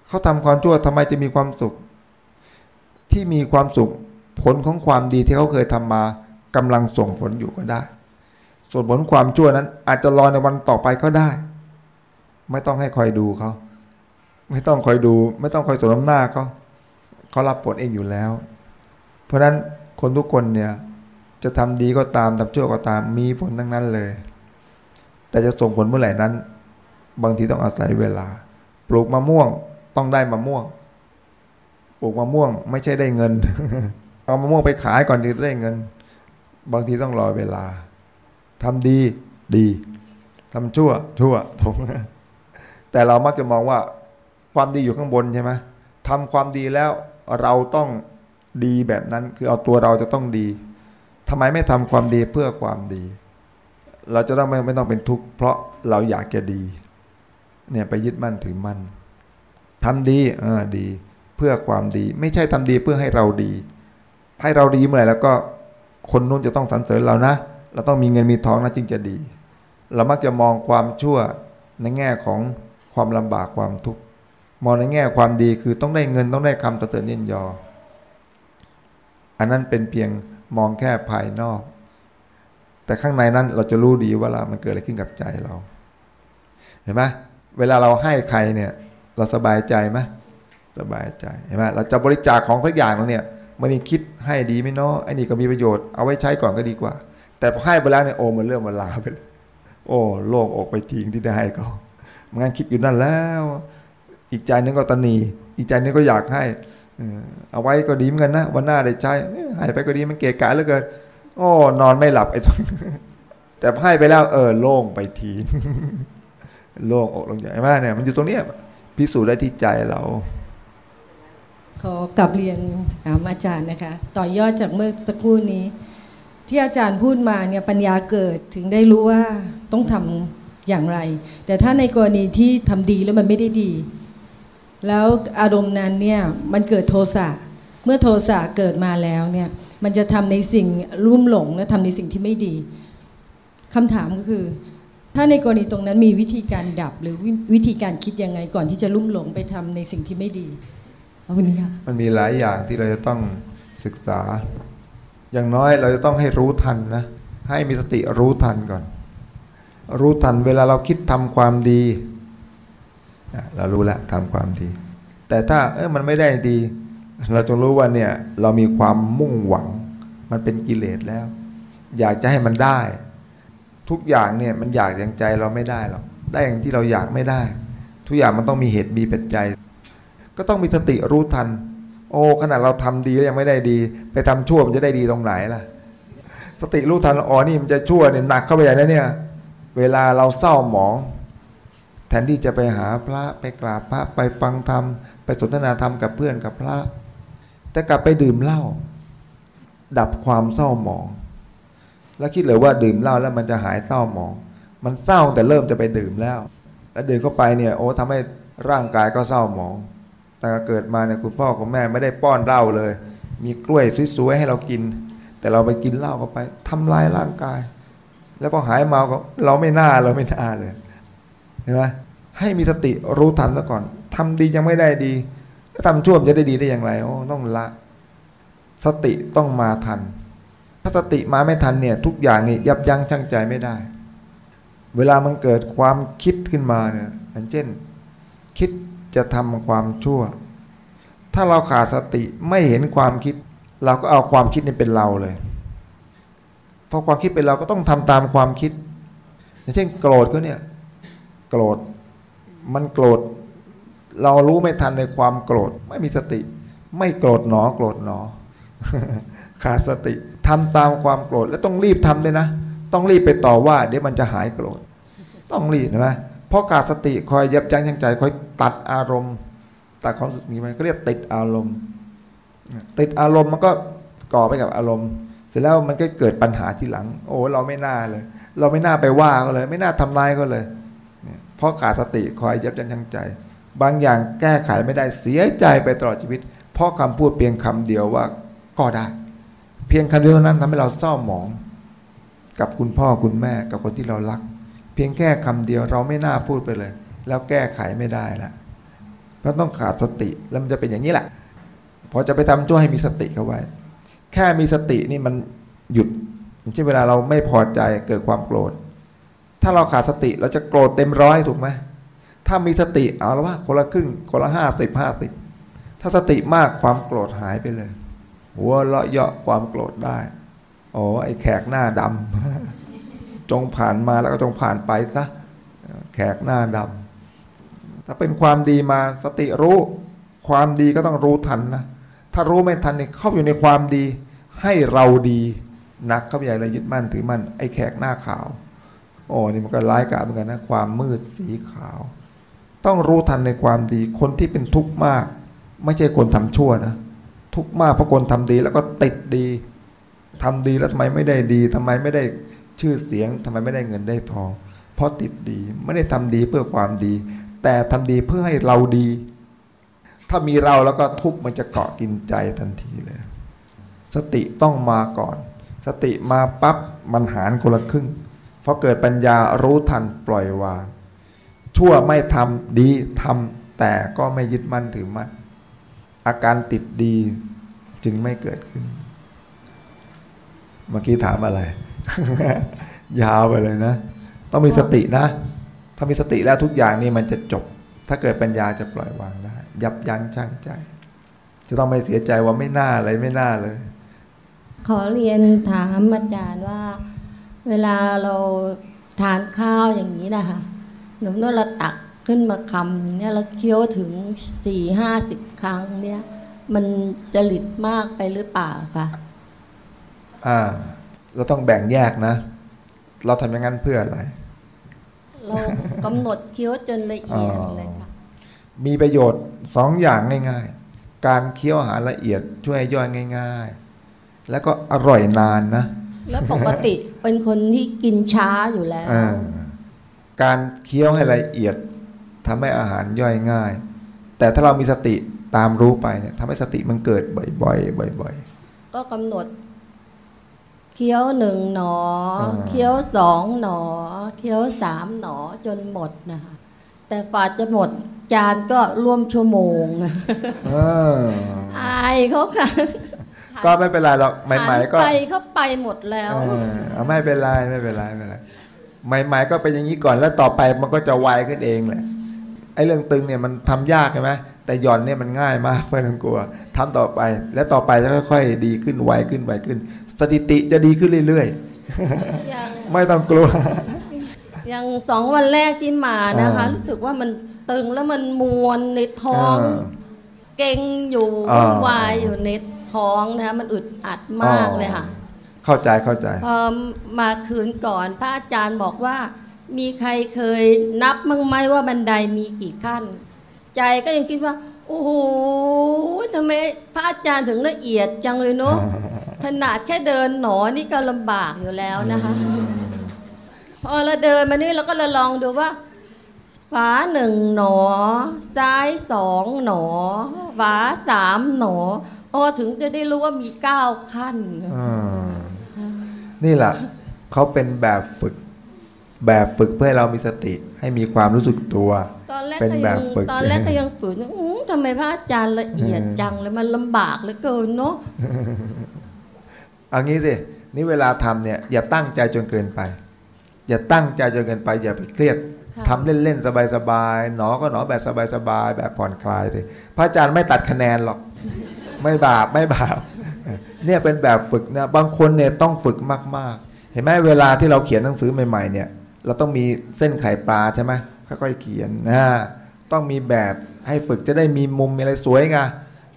เขาทำความชั่วทำไมจะมีความสุข ที่มีความสุขผลของความดีที่เขาเคยทำมากำลังส่งผลอยู่ก็ได้ ส่วนผลความชั่วนั้น อาจจะรอในวันต่อไปก็ได้ ไม่ต้องให้คอยดูเขา ไม่ต้องคอยดู ไม่ต้องคอยสนมหน้าเขาเขารับผลเองอยู่แล้ว เพราะฉะนั้นคนทุกคนเนี่ยจะทำดีก็ตามทำชั่วก็ตามมีผลทั้งนั้นเลย แต่จะส่งผลเมื่อไหร่นั้น บางทีต้องอาศัยเวลา ปลูกมะม่วงต้องได้มะม่วง ลูกมะม่วง ไม่ใช่ได้เงิน เอามะม่วงไปขายก่อนจะได้เงิน บางทีต้องรอเวลาทำดีดีทำชั่ว ชั่วทงแต่เรามักจะมองว่าความดีอยู่ข้างบนใช่ไหมทำความดีแล้วเราต้องดีแบบนั้น คือเอาตัวเราจะต้องดีทำไมไม่ทำความดีเพื่อความดี เราจะต้องไม่ไม่ต้องเป็นทุกข์เพราะเราอยากจะดี เนี่ยไปยึดมั่นถือมั่นทำดีเออดี เพื่อความดี ไม่ใช่ทำดีเพื่อให้เราดี ให้เราดีเมื่อไหร่แล้วก็คนนู้นจะต้องสรรเสริญเรานะ เราต้องมีเงินมีทองนะจึงจะดี เรามักจะมองความชั่วในแง่ของความลำบากความทุกข์มองในแง่ความดีคือต้องได้เงินต้องได้คำตะเตือนเยินยอ อันนั้นเป็นเพียงมองแค่ภายนอก แต่ข้างในนั้นเราจะรู้ดีว่าเรามันเกิดอะไรขึ้นกับใจเรา เห็นไหมเวลาเราให้ใครเนี่ย เราสบายใจไหม สบายใจเห็นไหมเราจะบริจาคของทุกอย่างเราเนี่ยมันนี่คิดให้ดีไหมเนาะไอ้นี่ก็มีประโยชน์เอาไว้ใช้ก่อนก็ดีกว่า แต่พอให้ไปแล้วเนี่ยโอ้มันเรื่องมันลาไปโอ้โลกอกไปทิ้งที่ได้ให้เขางั้นคิดอยู่นั่นแล้ว อีกใจนึงก็ตนี อีกใจนึงก็อยากให้เอาไว้ก็ดีเหมือนกันนะวันหน้าได้ใช้ให้ไปก็ดีมันเกะกะเหลือเกินโอ้นอนไม่หลับไอ้แต่ให้ไปแล้วเออโล่งไปทีโล่งอกลงใจมากเนี่ย มันอยู่ตรงเนี้ยพิสูจน์ได้ที่ใจเรา ขอกลับเรียนถามอาจารย์นะคะ ต่อยอดจากเมื่อสักครู่นี้ ที่อาจารย์พูดมาเนี่ยปัญญาเกิดถึงได้รู้ว่าต้องทำอย่างไร แต่ถ้าในกรณีที่ทำดีแล้วมันไม่ได้ดี แล้วอารมณ์นั้นเนี่ยมันเกิดโทสะเมื่อโทสะเกิดมาแล้วเนี่ยมันจะทำในสิ่งรุ่มหลงและทำในสิ่งที่ไม่ดีคำถามก็คือ ถ้าในกรณีตรงนั้นมีวิธีการดับหรือวิวธีการคิดยังไงก่อนที่จะลุ่มหลงไปทำในสิ่งที่ไม่ดี ขอบคุณค่ะมันมีหลายอย่างที่เราจะต้องศึกษา อย่างน้อยเราจะต้องให้รู้ทันนะ ให้มีสติรู้ทันก่อน รู้ทันเวลาเราคิดทำความดี เรารู้แล้วทำความดี แต่ถ้าเออมันไม่ได้ดี เราจงรู้ว่าเนี่ยเรามีความมุ่งหวัง มันเป็นกิเลสแล้ว อยากจะให้มันได้ ทุกอย่างเนี่ยมันอยากอย่างใจเราไม่ได้หรอกได้อย่างที่เราอยากไม่ได้ ทุกอย่างมันต้องมีเหตุมีปัจจัย ก็ต้องมีสติรู้ทัน โอ้ขนาดเราทำดีแล้วยังไม่ได้ดี ไปทำชั่วมันจะได้ดีตรงไหนล่ะ สติรู้ทันอ๋อนี่มันจะชั่วเนี่ยหนักเข้าไปใหญ่แล้วเนี่ย เวลาเราเศร้าหมอง แทนที่จะไปหาพระไปกราบพระไปฟังธรรมไปสนทนาธรรมกับเพื่อนกับพระ แต่กลับไปดื่มเหล้าดับความเศร้าหมอง แล้วคิดเลยว่าดื่มเหล้าแล้วมันจะหายเศร้าหมอง มันเศร้าแต่เริ่มจะไปดื่มแล้ว แล้วดื่มเข้าไปเนี่ยโอ้ทำให้ร่างกายก็เศร้าหมอง แต่เกิดมาเนี่ยคุณพ่อคุณแม่ไม่ได้ป้อนเหล้าเลย มีกล้วยสวยๆให้เรากิน แต่เราไปกินเหล้าเข้าไปทำลายร่างกาย แล้วพอหายเมาก็เราไม่น่าเราไม่น่าเลยเห็นไหมให้มีสติรู้ทันแล้วก่อนทำดียังไม่ได้ดีถ้าทำชั่วจะได้ดีได้อย่างไรโอ้ต้องละ สติต้องมาทัน ถ้าสติมาไม่ทันเนี่ยทุกอย่างนี่ยับยั้งชั่งใจไม่ได้ เวลามันเกิดความคิดขึ้นมาเนี่ยอย่างเช่น คิด จะทำความชั่ว ถ้าเราขาดสติไม่เห็นความคิด เราก็เอาความคิดนี่เป็นเราเลยพอความคิดเป็นเราก็ต้องทำตามความคิด อย่างเช่นโกรธก็เนี่ยโกรธมันโกรธเรารู้ไม่ทันในความโกรธไม่มีสติ ไม่โกรธหนอโกรธหนอ ขาดสติทำตามความโกรธแล้วต้องรีบทำด้วยนะ ต้องรีบไปต่อว่า เดี๋ยวมันจะหายโกรธ ต้องรีบนะไหม เพราะขาดสติคอยยับยั้งชั่งใจคอยตัดอารมณ์ตัดความรู้สึกนี้ไปก็เรียกติดอารมณ์ ติดอารมณ์มันก็ก่อไปกับอารมณ์ เสร็จแล้วมันก็เกิดปัญหาทีหลัง โอ้เราไม่น่าเลย เราไม่น่าไปว่าก็เลย ไม่น่าทำลายก็เลยเนี่ยเพราะขาดสติคอยยับยั้งชั่งใจ บางอย่างแก้ไขไม่ได้เสียใจไปตลอดชีวิต เพราะคำพูดเพียงคำเดียวว่าก็ได้ เพียงคำเดียวนั้นทำให้เราเศร้าหมอง กับคุณพ่อคุณแม่กับคนที่เรารัก เพียงแค่คำเดียวเราไม่น่าพูดไปเลย แล้วแก้ไขไม่ได้ละเพราะต้องขาดสติแล้วมันจะเป็นอย่างนี้แหละพอจะไปทำชั่วให้มีสติเข้าไว้ แค่มีสตินี่มันหยุดอย่างเช่นเวลาเราไม่พอใจเกิดความโกรธ ถ้าเราขาดสติเราจะโกรธเต็มร้อยถูกไหมถ้ามีสติเอาละว่าคนละครึ่งคนละห้าสิบห้าสิบถ้าสติมากความโกรธหายไปเลยหัวเราะเยาะความโกรธได้โอ้ไอ้แขกหน้าดำ จงผ่านมาแล้วก็จงผ่านไปซะแขกหน้าดำถ้าเป็นความดีมาสติรู้ ความดีก็ต้องรู้ทันนะถ้ารู้ไม่ทันนี่เข้าอยู่ในความดี ให้เราดีหนักเข้าใหญ่เลยยึดมั่นถือมั่นไอ้แขกหน้าขาว โอ้นี่มันก็ร้ายกาจเหมือนกันนะความมืดสีขาว ต้องรู้ทันในความดีคนที่เป็นทุกข์มาก ไม่ใช่คนทำชั่วนะทุกข์มากเพราะคนทำดีแล้วก็ติดดีทำดีแล้วทำไมไม่ได้ดีทำไมไม่ได้ ชื่อเสียงทำไมไม่ได้เงินได้ทอง เพราะติดดีไม่ได้ทำดีเพื่อความดี แต่ทำดีเพื่อให้เราดี ถ้ามีเราแล้วก็ทุกมันจะเกาะกินใจทันทีเลย สติต้องมาก่อน สติมาปั๊บมันหารคนละครึ่งพอเกิดปัญญารู้ทันปล่อยวาง ชั่วไม่ทำดีทำแต่ก็ไม่ยึดมั่นถือมั่นอาการติดดีจึงไม่เกิดขึ้น เมื่อกี้ถามอะไร ยาวไปเลยนะ ต้องมีสตินะ ถ้ามีสติแล้วทุกอย่างนี่มันจะจบ ถ้าเกิดปัญญาจะปล่อยวางได้ ยับยั้งชั่งใจ จะต้องไม่เสียใจว่าไม่น่าอะไรไม่น่าเลย ขอเรียนถามอาจารย์ว่า เวลาเราทานข้าวอย่างนี้นะคะหนูนเราตักขึ้นมาคำเนี่ยเราเคี้ยวถึงสี่ห้าสิบครั้งเนี่ย มันจริตมากไปหรือเปล่าคะอ่า เราต้องแบ่งแยกนะ เราทำอย่างนั้นเพื่ออะไร เรากำหนดเคี้ยวจนละเอียดเลยค่ะ มีประโยชน์สองอย่างง่ายการเคี้ยวอาหารละเอียดช่วยให้ย่อยง่าย ๆ แล้วก็อร่อยนานนะ แล้วปกติเป็นคนที่กินช้าอยู่แล้วอ่าการเคี้ยวให้ละเอียดทำให้อาหารย่อยง่าย แต่ถ้าเรามีสติตามรู้ไปเนี่ยทำให้สติมันเกิดบ่อยๆบ่อยก็กำหนด เคี้ยวหนึ่งหนออ่าเคี้ยวสองหนอ เคี้ยวสามหนอจนหมดนะคะแต่ฝาจะหมดจานก็ร่วมชั่วโมงๆเอออายเขาค่ะก็ไม่เป็นไรหรอกใหม่ๆก็หันไปเขาไปหมดแล้วเออเอาไม่เป็นไรไม่เป็นไรไม่เป็นไรใหม่ๆก็เป็นอย่างนี้ก่อนแล้วต่อไปมันก็จะไวขึ้นเองแหละไอ้เรื่องตึงเนี่ยมันทำยากใช่ไหม แต่หย่อนเนี่ยมันง่ายมากไม่ต้องกลัวทำต่อไป แล้วต่อไปจะค่อยๆดีขึ้นไวขึ้นไวขึ้น สถิติจะดีขึ้นเรื่อยอย่างๆไม่ต้องกลัวอย่างสองวันแรกที่มานะคะอ่ารู้รู้สึกว่ามันตึงแล้วมันมวนในท้องอ่าเก่งอยู่อ่าวุ่นวายอยู่ในท้องนะคะมันอึดอัดมากเลยค่ะ เข้าใจเข้าใจพอมาคืนก่อนพระอาจารย์บอกว่า มีใครเคยนับมั้งไหมว่าบันไดมีกี่ขั้น ใจก็ยังคิดว่า โอ้โหทำไมพระอาจารย์ถึงละเอียดจังเลยเนาะขนาดแค่เดินหนอนี่ก็ลำบากอยู่แล้วนะคะ พอเราเดินมานี่เราก็เลยลองดูว่าฝาหนึ่งหนอ ซ้ายสองหนอฝาสามหนออ๋อถึงจะได้รู้ว่ามีเก้าขั้นอ่านี่แหละเขาเป็นแบบฝึก แบบฝึกเพื่อให้เรามีสติ ให้มีความรู้สึกตัว ตอนแรกเป็นก็แบยับงฝึกตอนแรกก็ยังฝืนอื้อทำไมพระอาจารย์ละเอียดอืมจังเลยมันลำบากเหลือเกินเนาะเอางี้สินี่เวลาทำเนี่ยอย่าตั้งใจจนเกินไป อย่าตั้งใจจนเกินไป อย่าไปเครียดทำเล่นๆสบายๆหนอก็หนอแบบสบายๆแบบผ่อนคลายสิพระอาจารย์ไม่ตัดคะแนนหรอก ไม่บาปไม่บาปเนี่ยเป็นแบบฝึกนะบางคนเนี่ยต้องฝึกมากๆ เห็นไหมเวลาที่เราเขียนหนังสือใหม่ๆเนี่ย เราต้องมีเส้นไข่ปลาใช่ไหม ค่อยๆเขียนนะต้องมีแบบให้ฝึกจะได้มีมุมมีอะไรสวยไง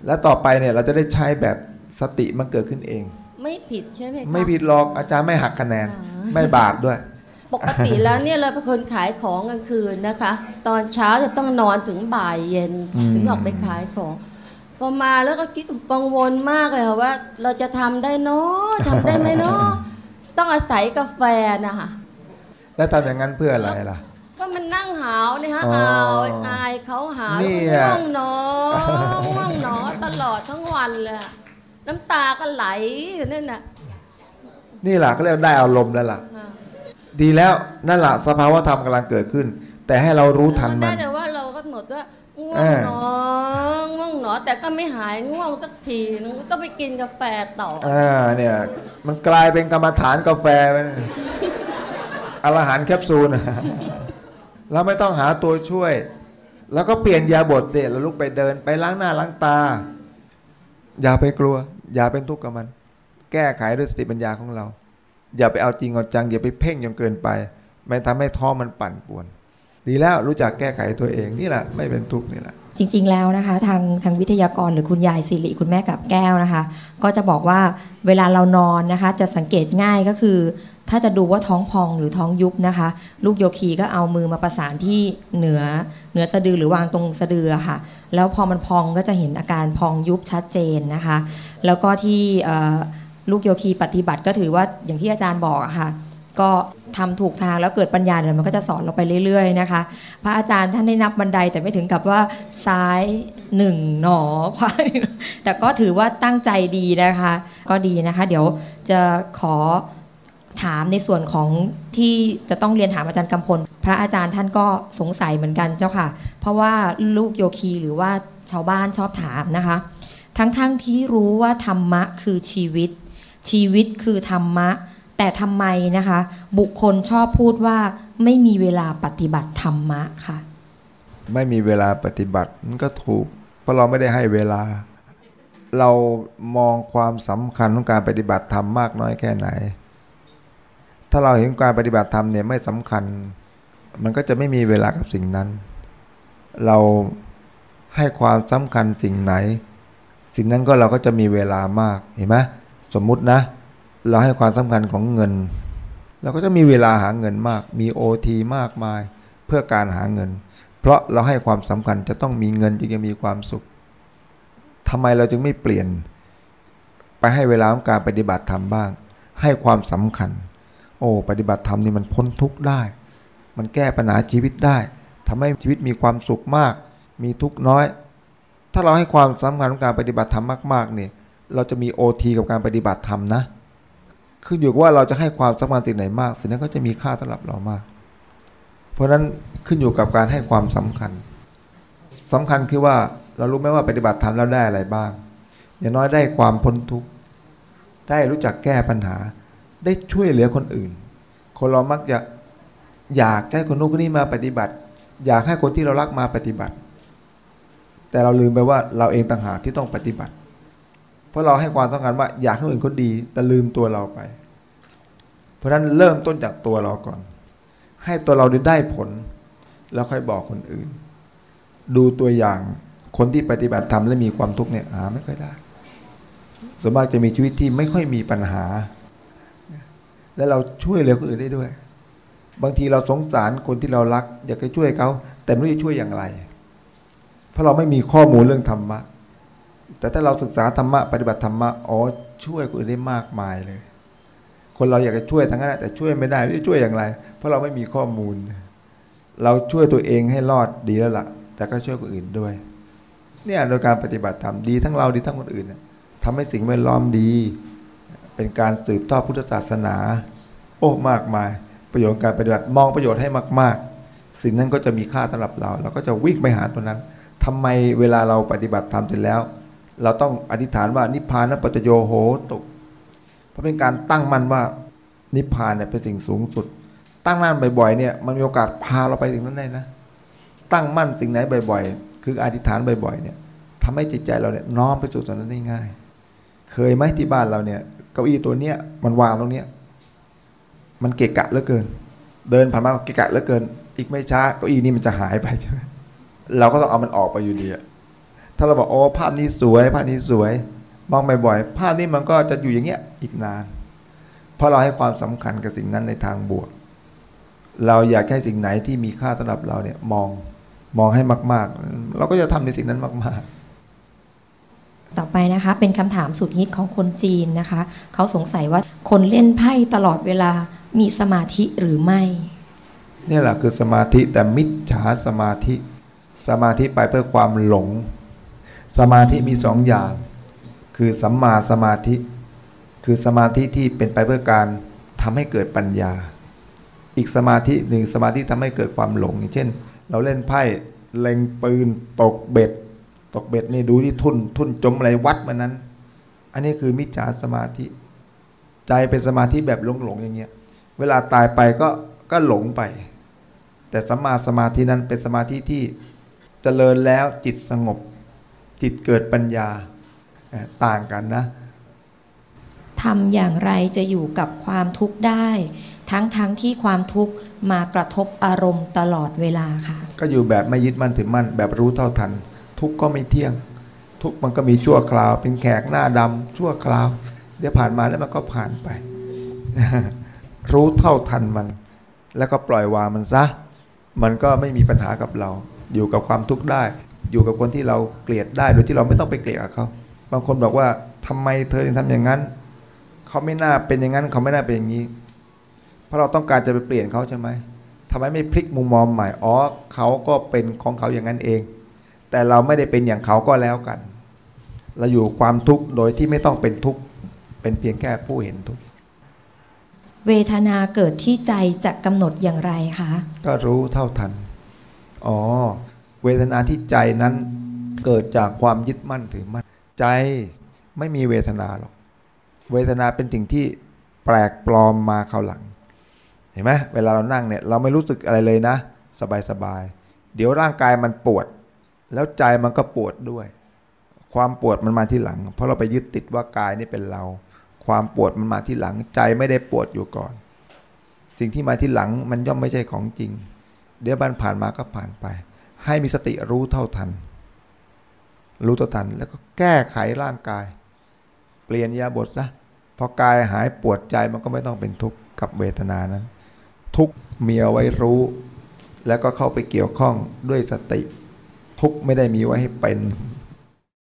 แล้วต่อไปเนี่ยเราจะได้ใช้แบบสติมันเกิดขึ้นเอง ไม่ผิดใช่ไหมคะไม่ผิดหรอกอาจารย์ไม่หักคะแนนอ๋อไม่บาปด้วย ปกติแล้วเนี่ยเราเป็นคนขายของกลางคืนนะคะ ตอนเช้าจะต้องนอนถึงบ่ายเย็นอืมถึงออกไปขายของพอมาแล้วก็คิดกังวลมากเลยค่ะว่า เราจะทำได้เนาะทำได้ไหมเนาะต้องอาศัยกาแฟนะคะแล้วทำอย่างนั้นเพื่ออะไรล่ะก็ มันนั่งหาวเนี่ยฮะอ๋อเอาอายเขาหาวเนี่แล้วยง่วงหนอง่วงหนอตลอดทั้งวันเลยอะน้ำตาก็ไหลอยู่นั่นน่ะนี่แหละเขาเรียกว่าได้อารมณ์แล้วล่ะค่ะดีแล้วนั่นแหละสภาวะธรรมกำลังเกิดขึ้น แต่ให้เรารู้ทันได้มันแต่ว่าเราก็หนดว่าง่วเองอหนอง่วงหนอแต่ก็ไม่หายง่วงสักทีนึงต้องไปกินกาแฟต่ออ่าเนี่ยมันกลายเป็นกรรมฐานกาแฟไปนะอรหันต์แคปซูลนะ เราไม่ต้องหาตัวช่วย แล้วก็เปลี่ยนยาบทเสร็จแล้วลุกไปเดิน ไปล้างหน้าล้างตา อย่าไปกลัว อย่าเป็นทุกข์กับมัน แก้ไขด้วยสติปัญญาของเรา อย่าไปเอาจริงเอาจังอย่าไปเพ่งจนเกินไป ไม่ทำให้ท้อมันปั่นป่วน ดีแล้วรู้จักแก้ไขตัวเองนี่แหละไม่เป็นทุกข์นี่แหละ จริงๆแล้วนะคะ ทางทางวิทยากรหรือคุณยายสิริคุณแม่กับแก้วนะคะ ก็จะบอกว่าเวลาเรานอนนะคะ จะสังเกตง่ายก็คือ ถ้าจะดูว่าท้องพองหรือท้องยุบนะคะ ลูกโยคีก็เอามือมาประสานที่เหนือเหนือสะดือหรือวางตรงสะดือะค่ะ แล้วพอมันพองก็จะเห็นอาการพองยุบชัดเจนนะคะ แล้วก็ที่ลูกโยคีปฏิบัติก็ถือว่าอย่างที่อาจารย์บอกะค่ะ ก็ ทำถูกทางแล้วเกิดปัญญาเนี่ยมันก็จะสอนเราไปเรื่อยๆนะคะ พระอาจารย์ท่านได้นับบันไดแต่ไม่ถึงกับว่าซ้ายหนึ่งหนอขวาแต่ก็ถือว่าตั้งใจดีนะคะ ก็ดีนะคะ เดี๋ยวจะขอถามในส่วนของที่จะต้องเรียนถามอาจารย์กำพล พระอาจารย์ท่านก็สงสัยเหมือนกันเจ้าค่ะ เพราะว่าลูกโยคีหรือว่าชาวบ้านชอบถามนะคะ ทั้งๆทที่รู้ว่าธรรมะคือชีวิต ชีวิตคือธรรมะ แต่ทำไมนะคะ บุคคลชอบพูดว่าไม่มีเวลาปฏิบัติธรรมะค่ะ ไม่มีเวลาปฏิบัติมันก็ถูก เพราะเราไม่ได้ให้เวลา เรามองความสำคัญของการปฏิบัติธรรมมากน้อยแค่ไหน ถ้าเราเห็นการปฏิบัติธรรมเนี่ยไม่สำคัญ มันก็จะไม่มีเวลากับสิ่งนั้น เราให้ความสำคัญสิ่งไหน สิ่งนั้นก็เราก็จะมีเวลามากเห็นไหมสมมุตินะ เราให้ความสำคัญของเงิน เราก็จะมีเวลาหาเงินมาก มีโอทีมากมายเพื่อการหาเงิน เพราะเราให้ความสำคัญจะต้องมีเงินจึงจะมีความสุขทำไมเราจึงไม่เปลี่ยน ไปให้เวลาของการปฏิบัติธรรมบ้าง ให้ความสำคัญ โอ้ปฏิบัติธรรมนี่มันพ้นทุกข์ได้ มันแก้ปัญหาชีวิตได้ทำให้ชีวิตมีความสุขมาก มีทุกข์น้อย ถ้าเราให้ความสำคัญของการปฏิบัติธรรมมากๆเนี่ยเราจะมีโอทีกับการปฏิบัติธรรมนะ ขึ้นอยู่กับว่าเราจะให้ความสำคัญสิ่งไหนมาก สิ่งนั้นก็จะมีค่าสำหรับเรามาก เพราะฉะนั้นขึ้นอยู่กับการให้ความสำคัญสำคัญคือว่าเรารู้ไหมว่าปฏิบัติธรรมแล้วได้อะไรบ้าง อย่างน้อยได้ความพ้นทุกข์ได้รู้จักแก้ปัญหา ได้ช่วยเหลือคนอื่น คนเรามักจะอยากให้คนนู้นคนนี้มาปฏิบัติ อยากให้คนที่เรารักมาปฏิบัติ แต่เราลืมไปว่าเราเองต่างหากที่ต้องปฏิบัติ ราะเราให้ความสำคัญว่าอยากให้คนอื่นเขาดี แต่ลืมตัวเราไป เพราะฉะนั้นเริ่มต้นจากตัวเราก่อน ให้ตัวเราได้ผล แล้วค่อยบอกคนอื่น ดูตัวอย่างคนที่ปฏิบัติธรรมและมีความทุกข์เนี่ยหาไม่ค่อยได้ส่วนมากจะมีชีวิตที่ไม่ค่อยมีปัญหา และเราช่วยเหลือคนอื่นได้ด้วย บางทีเราสงสารคนที่เรารัก อยากจะช่วยเขา แต่ไม่รู้จะช่วยอย่างไร เพราะเราไม่มีข้อมูลเรื่องธรรมะ แต่ถ้าเราศึกษาธรรมะปฏิบัติธรรมะอ๋อช่วยคนอื่นได้มากมายเลย คนเราอยากจะช่วยทั้งนั้นแต่ช่วยไม่ได้ไม่รู้จะช่วยอย่างไร เพราะเราไม่มีข้อมูล เราช่วยตัวเองให้รอดดีแล้วละ่ะ แต่ก็ช่วยคนอื่นด้วย เนี่ยโดยการปฏิบัติธรรมดีทั้งเราดีทั้งคนอื่นทำให้สิ่งแวดล้อมดี เป็นการสืบทอดพุทธศาสนา โอ้มากมาย ประโยชน์การปฏิบัติมองประโยชน์ให้มาก ๆ สิ่งนั้นก็จะมีค่าสำหรับเรา เราก็จะวิ่งไปหาตัวนั้นทำไมเวลาเราปฏิบัติธรรมเสร็จแล้ว เราต้องอธิษฐานว่านิพพานปัจโยโหตุเพราะเป็นการตั้งมั่นว่านิพพานเนี่ยเป็นสิ่งสูงสุด ตั้งมั่นบ่อยๆเนี่ยมันมีโอกาสพาเราไปถึงนั้นได้นะ ตั้งมั่นสิ่งไหนบ่อย ๆ คืออธิษฐานบ่อยๆเนี่ยทำให้จิตใจเราเนี่ยน้อมไปสู่ตรงนั้นได้ง่าย เคยไหมที่บ้านเราเนี่ยเก้าอี้ตัวเนี้ยมันวางตรงเนี้ยมันเกะกะเหลือเกิน เดินผ่านมาเกะกะเหลือเกิน อีกไม่ช้าเก้าอี้นี้มันจะหายไปใช่ไหมเราก็ต้องเอามันออกไปอยู่ดีอะ ถ้าเราบอกโอ้ภาพนี้สวย ภาพนี้สวยมองบ่อยๆภาพนี้มันก็จะอยู่อย่างเงี้ยอีกนาน เพราะเราให้ความสำคัญกับสิ่งนั้นในทางบวก เราอยากให้สิ่งไหนที่มีค่าสำหรับเราเนี่ยมองมองให้มาก ๆ เราก็จะทำในสิ่งนั้นมาก ๆต่อไปนะคะ เป็นคำถามสุดฮิตของคนจีนนะคะ เขาสงสัยว่าคนเล่นไพ่ตลอดเวลามีสมาธิหรือไม่นี่แหละคือสมาธิแต่มิจฉาสมาธิ สมาธิไปเพื่อความหลง สมาธิมีสองอย่าง คือสัมมาสมาธิ คือสมาธิที่เป็นไปเพื่อการทำให้เกิดปัญญา อีกสมาธิหนึ่งสมาธิทำให้เกิดความหลงอย่างเช่น เราเล่นไพ่เล็งปืนตกเบ็ด ตกเบ็ดนี่ดูที่ทุนทุนจมอะไรวัดมันนั้น อันนี้คือมิจฉาสมาธิ ใจเป็นสมาธิแบบหลงหลงอย่างเงี้ยเวลาตายไปก็ก็หลงไป แต่สัมมาสมาธินั้นเป็นสมาธิที่เจริญแล้วจิตสงบ จิตเกิดปัญญาต่างกันนะทำอย่างไรจะอยู่กับความทุกข์ได้ ทั้งทั้งที่ความทุกข์มากระทบอารมณ์ตลอดเวลาค่ะ ก็อยู่แบบไม่ยึดมั่นถือมั่น แบบรู้เท่าทัน ทุกข์ก็ไม่เที่ยง ทุกข์มันก็มีชั่วคราว เป็นแขกหน้าดำชั่วคราว เดี๋ยวผ่านมาแล้วมันก็ผ่านไป รู้เท่าทันมัน แล้วก็ปล่อยวางมันซะ มันก็ไม่มีปัญหากับเรา อยู่กับความทุกข์ได้ อยู่กับคนที่เราเกลียดได้โดยที่เราไม่ต้องไปเกลียดกับเขาบางคนบอกว่าทำไมเธอถึงทำอย่างนั้น เขาไม่น่าเป็นอย่างนั้น เขาไม่น่าเป็นอย่างนี้ เพราะเราต้องการจะไปเปลี่ยนเขาใช่ไหมทำไมไม่พลิกมุมมองใหม่อ๋อเขาก็เป็นของเขาอย่างนั้นเอง แต่เราไม่ได้เป็นอย่างเขาก็แล้วกัน เราอยู่ความทุกข์โดยที่ไม่ต้องเป็นทุกข์เป็นเพียงแค่ผู้เห็นทุกข์เวทนาเกิดที่ใจจะกำหนดอย่างไรคะ ก็รู้เท่าทัน อ๋อ เวทนาที่ใจนั้นเกิดจากความยึดมั่นถือมั่นใจไม่มีเวทนาหรอก เวทนาเป็นสิ่งที่แปลกปลอมมาเขาหลัง เห็นไหมเวลาเรานั่งเนี่ยเราไม่รู้สึกอะไรเลยนะ สบายสบายเดี๋ยวร่างกายมันปวด แล้วใจมันก็ปวดด้วย ความปวดมันมาที่หลัง เพราะเราไปยึดติดว่ากายนี่เป็นเรา ความปวดมันมาที่หลัง ใจไม่ได้ปวดอยู่ก่อน สิ่งที่มาที่หลังมันย่อมไม่ใช่ของจริง เดี๋ยวบันผ่านมาก็ผ่านไป ให้มีสติรู้เท่าทัน รู้เท่าทัน แล้วก็แก้ไขร่างกาย เปลี่ยนยาบทซะพอกายหายปวดใจมันก็ไม่ต้องเป็นทุกข์กับเวทนานั้น ทุกมีเอาไว้รู้ แล้วก็เข้าไปเกี่ยวข้องด้วยสติ ทุกไม่ได้มีไว้ให้เป็น